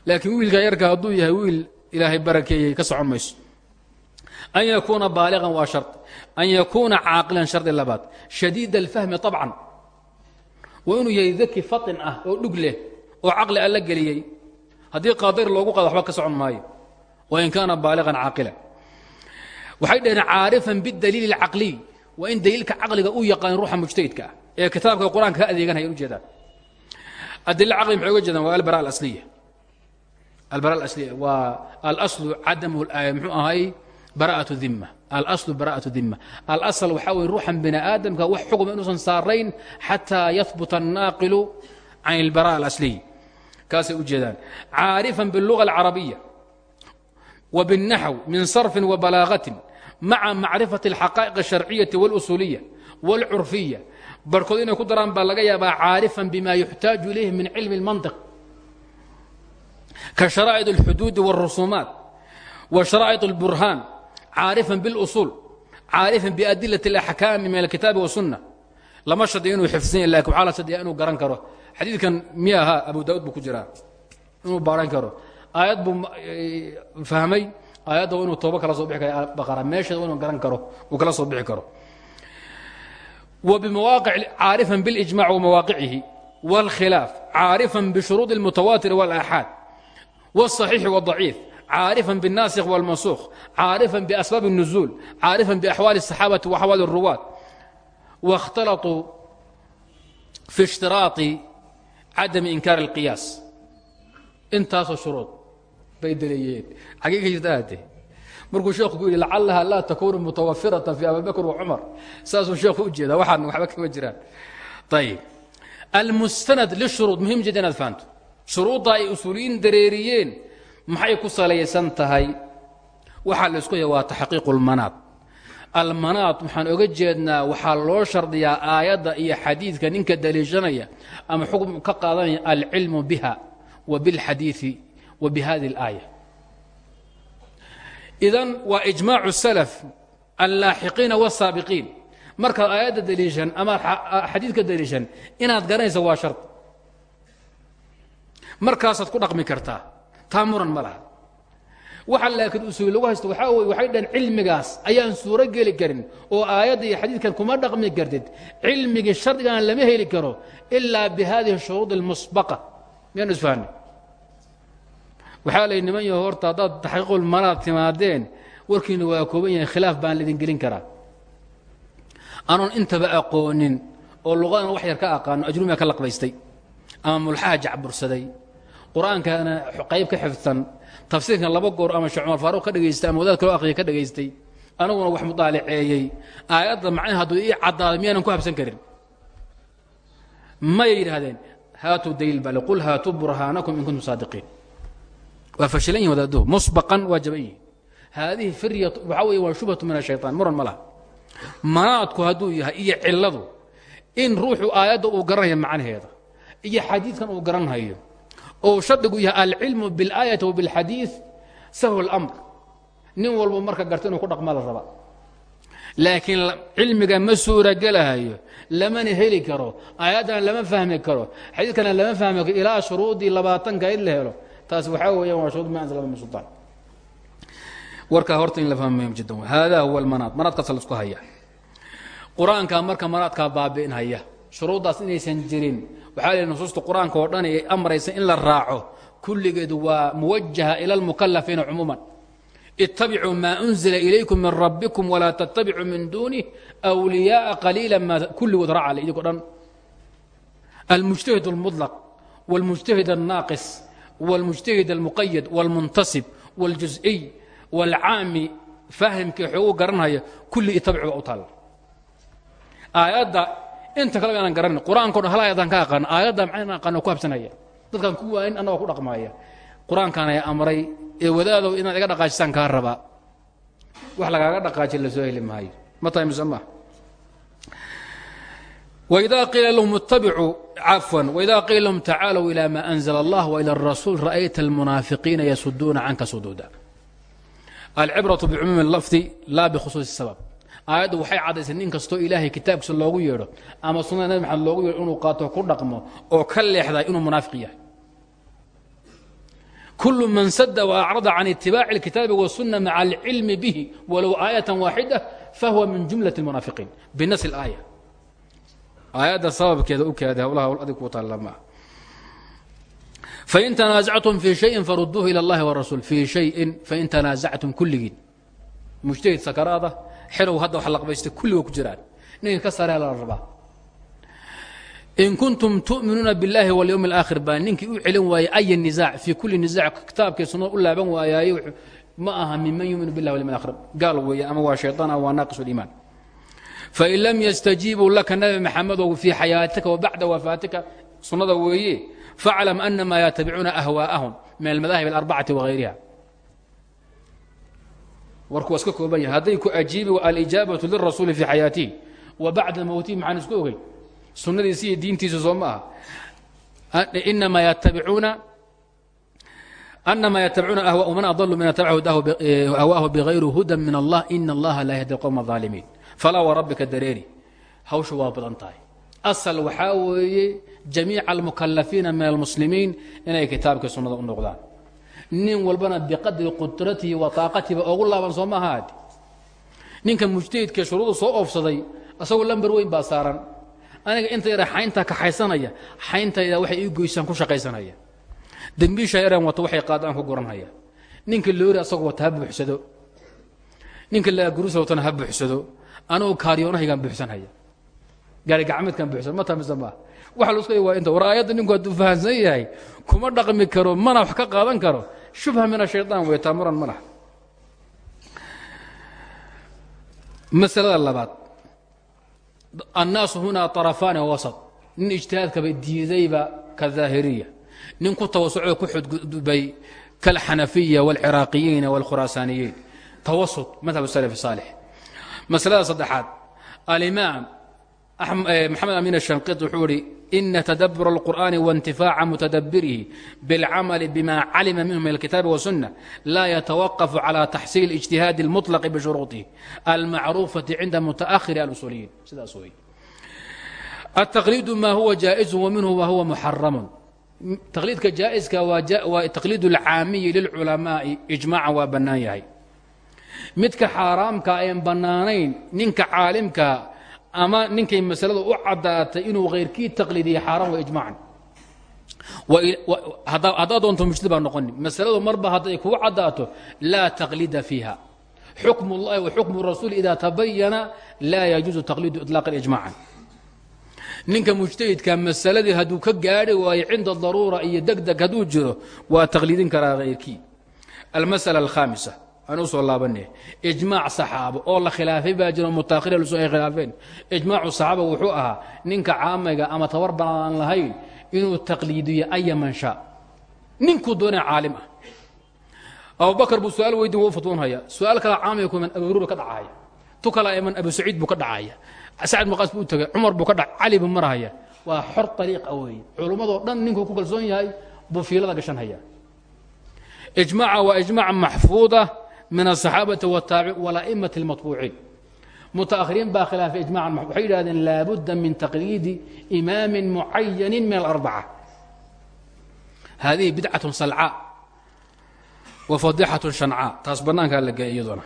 Laakiin wiilka yarka hadduu yahay wiil ilaahay barakeeyey ka socon mayso. An yakuuna baaliqan waa shar an yakuuna caaqilan shardi labaad. Shadiid alfahmi طabcan waa inuu yahay daki fatin ah oo dhug leh oo caqli alla geliyey haddii qaadar loogu qado waxba ka socon maayo. Wain kaana baaliqan caaqila. Waxay dhaheen caarifan bidaliil اlcaqliy waa in daliilka caqliga u yaqaan ruuxa mujtahidka ah. Ee kitaabka qur'aanka ka adeeganaya ujeedaan adila caqli maxay uga jeedaan waa albara alasliya. Albara alasliya waa alaslu cadamu muxuu ahay? Bara'atu dhimma. Alaslu bara'atu dhimma. Alasl waxaa weye ruuxan bini aadamka wax xukuma inuusan saarayn xataa yahbuta annaaqilu can albara alasliy kaasay u jeedaan caarifan biاlluga alcarabiya wa biاlnaxw min sarfin wa balaagatin maca macrifati alxaqaa'iq alsharciyati waاlusuuliya wاlcurfiya barhkood inay ku daraan baa laga yaabaa caarifan bima yuxtaaju ilayhi min cilmi اlmantiq ka sharaa'id اlxuduudi wاlrusuumaat wa sharaa'id اlburhaan caarifan biاlusuul caarifan biadilat اlaxkaami min alkitaabi wasunna lama shadiyo inuu xifsan yahy lakin waxaa la shadiyaa inuu garan karo xadiidkan miya ahaa abu daa'ud buu ku jiraa inuu baaran karo aayad buu fahmay aayadda waa inuu tooba kala soo bixi karo baqara meesheeda waa inuu garan karo uu kala soo bixi karo وبمواقع عاaرفا بالإجماع ومواقعه والخلاف عاaرفا بشhuروط المتواتر والآحاad والصحيiح والضعيiف عاaرفا بالناسخ والمنسوخ عاaرفا بأسباب النزول عاaرفا بأحوال الصحاaبة وأحوال الرواة واختلطوا في اشhتiراaط cadami inkaar alqiyaas intaasoo shuruud bay daleeyeen xagiikaistaate markuu sheekhu ku yidhi lacallaha laa takuunu mutawafiratan fii abibakr wacumar saasuu sheekhu u jeeda waxaan waxba kama jiraan ayib almustanad lishuruud muhiim jid inaad fahanto shuruudda ay usuuliyiin dareeriyeen maxay ku salaysan tahay waxaa laysku hay waa taxqiiqu lmanaad almanaad waxaan oga jeednaa waxaa loo shardiyaa aayadda iyo xadiidka ninka daliishanaya ama xukm ka qaadanaya alcilmu biha wa bilxadiidi wa bihadi اlaaya idan waa ijmaacu salaf allaaxiqiina wالsaabiqiin markaad aayadda daliishan ama xadiidka daliishan inaad garanaysa waa shard markaasaad ku dhaqmi kartaa taa muran ma laha waxa laakiin usuuli lagu haysto waxaa weye waxay dhahen cilmigaas ayaan suuro geli karin oo aayadda iyo xadiidkan kuma dhaqmi kartid cilmigii shardigan lama heli karo ilaa bi hadihi shuruud اlmusbaqa miyaanu isfahni waxaa lay niman yaho horta haddaad taxqiiqulmanaad timaadeen warkiina waa kooban yahay khilaaf baan laidin gelin karaa. Anoon intaba aqoonin oo luqadana wax yar ka aqaano ajrumiga ka laqbaystay. Ama mulxaha jacbursaday. Qur'aankana qayb ka xifdsan tafsiirkan laba goor ama sheekh cumar faaruq ka dhegaystay ama wadaad kaloo aqriya ka dhegaystay aniguna wax mudaaliceeyey. Aayadda macnaha hadduu ii caddaaday ku habsan karin? Mayay yidhahdeen haatuu daliil bale qul haatuu burhaanakum in kuntum saadiqiin. Waa fashilan yihiin musbaqan waa jaban yihiin haadihi firya waxaa weeye waa shubhatu min muran ma manaadku hadduu yahay iyo cilladu in ruuxu aayadda uu garanaya macnaheeda iyo xadiidkan uu garanhayo oo shardigu yahay alcilmu biاlaayati wa biاlxadiid sahw اlamr nin walba marka garta inuu ku dhaqma la raba laakiin cilmiga ma suuragelahayo lamana heli karo aayaddana lama fahmi karo xadiidkana lama fahmi karo ilaa shuruudii labaatanka in la helo taas waxaa weeyaan waa shuruud ma anzala min sulطaan warkaa horta in la fahmo muhim jiddan hada huwa almanaad manaadkaasa la isku haya qur-aankaa marka manaadkaa baabi'in haya shuruuddaas inaysan jirin waxaa la nusuusta qur-aanka oo dhan ay amraysa in la raaco kulligeed waa muwajaha ila almukalafiina cumuuman ittabicuu maa unzila ilaykum min rabbikum walaa tattabicuu min duunih wliyaaa qaliila maa kulligood raaca idinko dhan almujtahid اlmudlaq wاlmujtahid الnaaqis wاlmujtahid اlmuqayad wاlmuntasib wاljuz'iy wاlcaami faahimkii xoogu garanhaya kulli itabicu baa u taalla aayadda inta kale aanan garanin qur-aanko dhan hal ayadan ka aqaano aayadda maxayna aqaano ku habsanaya dadkaan ku waanin annagoo ku dhaqmaaya qur-aankaan ayaa amray ee wadaadow inaad iga dhaqaajisaan kaa rabaa wax lagaaga dhaqaajin la soo heli maayo ma tahay mise ma وإذا قيل لهم اتبعوا عفوا وإذا قيل لهم تعالوا إلى ما أنزل الله وإلى الرسول رأيت المنافقين يسدون عنك سدودا العبرة بعموم اللفظ لا بخصوص السبب aayaddu waxay caddaysay nin kastoo ilaahay kitaabkiisa loogu yeedho ama sunnada nabi maxamed loogu yeedho inuu qaato ku dhaqmo oo ka leexday inuu munaafiq yahay كل من سد وأعرض عن اتباع الكتاب والسنة مع العلم به ولو آية واحدة فهو من جملة المنافقين بنفس الآية آيات سبب كذا أكاد هؤلاء والأدك وطالما فإن تنازعتم في شيء فردوه إلى الله والرسول في شيء فإن تنازعتم كل مجتهد سكراته xerow hadda wax laqbaysta kulliga ku jiraan ninka ka saree la rabaa in kuntum tu'minuuna biاllahi walyowmi اlaakhir baa ninkii u celin waayey aya nisaac fii kulli nisaac kitaabkii sunnada u laaban waayaaye ma aha minman yuminu billahi walyowmi اlaakhir gaal weeye ama waa shayطaan ama waa naaqis اliimaan fain lam yastajiibuu laka nabi maxamedow fii xayaatika wa bacda wafaatika sunnada weeye faclam anama yatabicuuna ahwaa'ahum min almadaahib alarbacati wagayriha warku waa iska kooban yahay. Hadday ku ajiibi alijaabatu lirasuuli fii xayaatihi wa bacda mowtihi maxaan isku ogey sunnadiisi iyo diintiisa soo ma aha. Inamaa yatabicuuna anama yatabicuuna ahwa man adalu min atabacu ahwaahu bigayri hudan min allah ina allaha laa yahdi qowma aalimiin falaa warabbika dareeri. Hawsha waa badan tahay. Asal waxaa weeye jamiica almukalafiina min almuslimiin inay kitaabkii sunnada u nin walbana biqadri qudratihi wa taaqatihiba ogu laaban soo ninka mujtahidka shuruudu soo oofsaday asagoo lamber weyn baa saaran. Aniga inta yara xayntaa kaxaysanaya xayntayda waxay ii goysaan ku shaqaysanaya. Dembiisha yareen wata waxay qaadaan ku guranhaya. Ninka loori asagoo wata buuxsado. Ninka laagurusa watana ha buuxsado. Anugu kaaryoonahaygaan buuxsanhaya. Gaari gacmeedkaan buuxsan ma tamise maa waxa la isku waa inta war aayadda ninku hadduu fahamsan yahay kuma dhaqmi karo mana wax ka qaadan karo shubha min ashayطaan wey taamuran ma laha masalada labaad annaasu hunaa طarafaani wasط nin ijtihaadkaba diidayba ka daahiriya nin ku tawasucoo ku xudgudbay kalxanafiya wاlciraaqiyiina wاlkhuraasaaniyiin tawasط madhab salaf saalix masalada saddexaad alimaam maxamed amin الshanqid wuxuu ihi ina tadabur الqur'ani waاntifaaca mutadabirihi biاlcamali bima calima minhu min اlkitaabi waالsunة laa yatawaqafu calى taxsiil اجtihaadi اlmuطlaqi bishuruuطihi almacruufati cinda mutaأhiri alusuuliyiin sidaas wey التqliid ma huwa jaaئizu وminhu ma huwa muxaramu taqliidka jaaئiska waa taqliid اlcaamiyi lilculamaaءi ijmaaca waa bannaan yahay midka xaaraamka ayan bannaanayn ninka caalimka ama ninkay masalada u caddaatay inuu khayrkii taqliidiya xaaraan wa ijmaacan haddaad doonto mujtahid baa masaladu marba hadday kugu caddaato laa taqliida fiiha. Xukm اllahi wa xukmu rasuuli idaa tabayana laa yajuusu taqliidu iطlaaqan ijmaacan. Ninka mujtahidka masaladii hadduu ka gaadhi waayo cinda daruura iyo deg deg hadduu jiro waa taqliidin karaa khayrkii. Almasala alkhaamisa aan u soo laabane. Ijmaac saxaabo oo la khilaafay baa jiro mutaahiriin lusu ay khilaafeen. Ijmaacu saxaaba wuxuu ahaa ninka caamayga ama tabar badan aan lahayn inuu taqliidiyo aya man shaa. Ninkuu doonee caalim ah. Abubakar buu su'aal weydin wuu fatwoonhaya su'aal kale caamaya kuman aburuba ka dhacaya. Tu kale iman abu saciid buu ka dhacaya. Sacad maqaas buu u tegay cumar buu ka dhac. Cali buu marhaya waa xor ariiqa weeye. Culummadoo dhan ninkuu ku kalsoon yahay buu fiilada gashanhaya ijmaaca waa ijmaac maxfuuda min aلصaxaabati wالtaabic walaئimati اlmaطbuuciin mutaahiriin baa khilaafay ijmacan waxay yidhahdeen laabudda min taqliidi imaami mucayani min alarbaca hadihi bidcaة salcaa wa fadixaة shancaa taas bannaankaa la geey iyaduna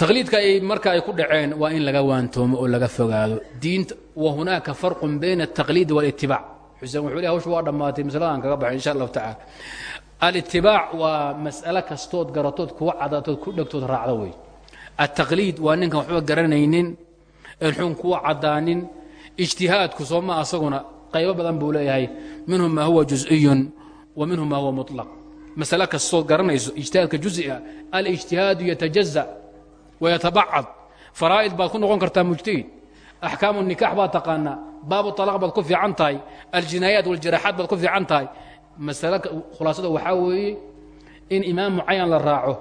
taqliidka ay marka ay ku dhaceen waa in laga waantoomo oo laga fogaado diinta wa hunaaka farqu bayna الtaqliidi wاlاtibaac xuseen wuxuu le hawsha waa dhammaatay masaladan kaga baxay insha allahu tacala alitibaac waa mas'alo kastood garatood kuwa cadaatood ku dhegtood raacda wey. Altaqliid waa ninkan waxba garanaynin enxun kuwa caddaanin ijtihaadku sooma asaguna qaybo badan buu leeyahay. Minhum maa huwa jus'iyun wa minhum maa huwa muطlaq masale kastood garanayso ijtihaadka jus'iga alijtihaadu yatajaza wayatabacad faraa'id baad ku noqon kartaa mujtahid. Axkaamu nikax baad taqaanaa. Baabu talaaq baad ku fiican tahay. Aljinaayaat waljaraaxaad baad ku fiican tahay masalada khulaasada waxaa weeye in imaam mucayan la raaco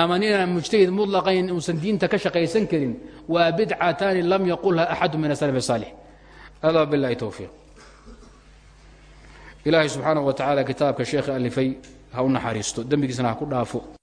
ama nin aan mujtahid mutlaqayn inuusan diinta ka shaqaysan karin waa bidcataani lam yaqulha axadu min asalaf saalix hada bilahi towfiiq ilaahay subxaanahu wa tacaala kitaabka sheekha alifay ha u naxariisto dembigiisna ku dhaafo.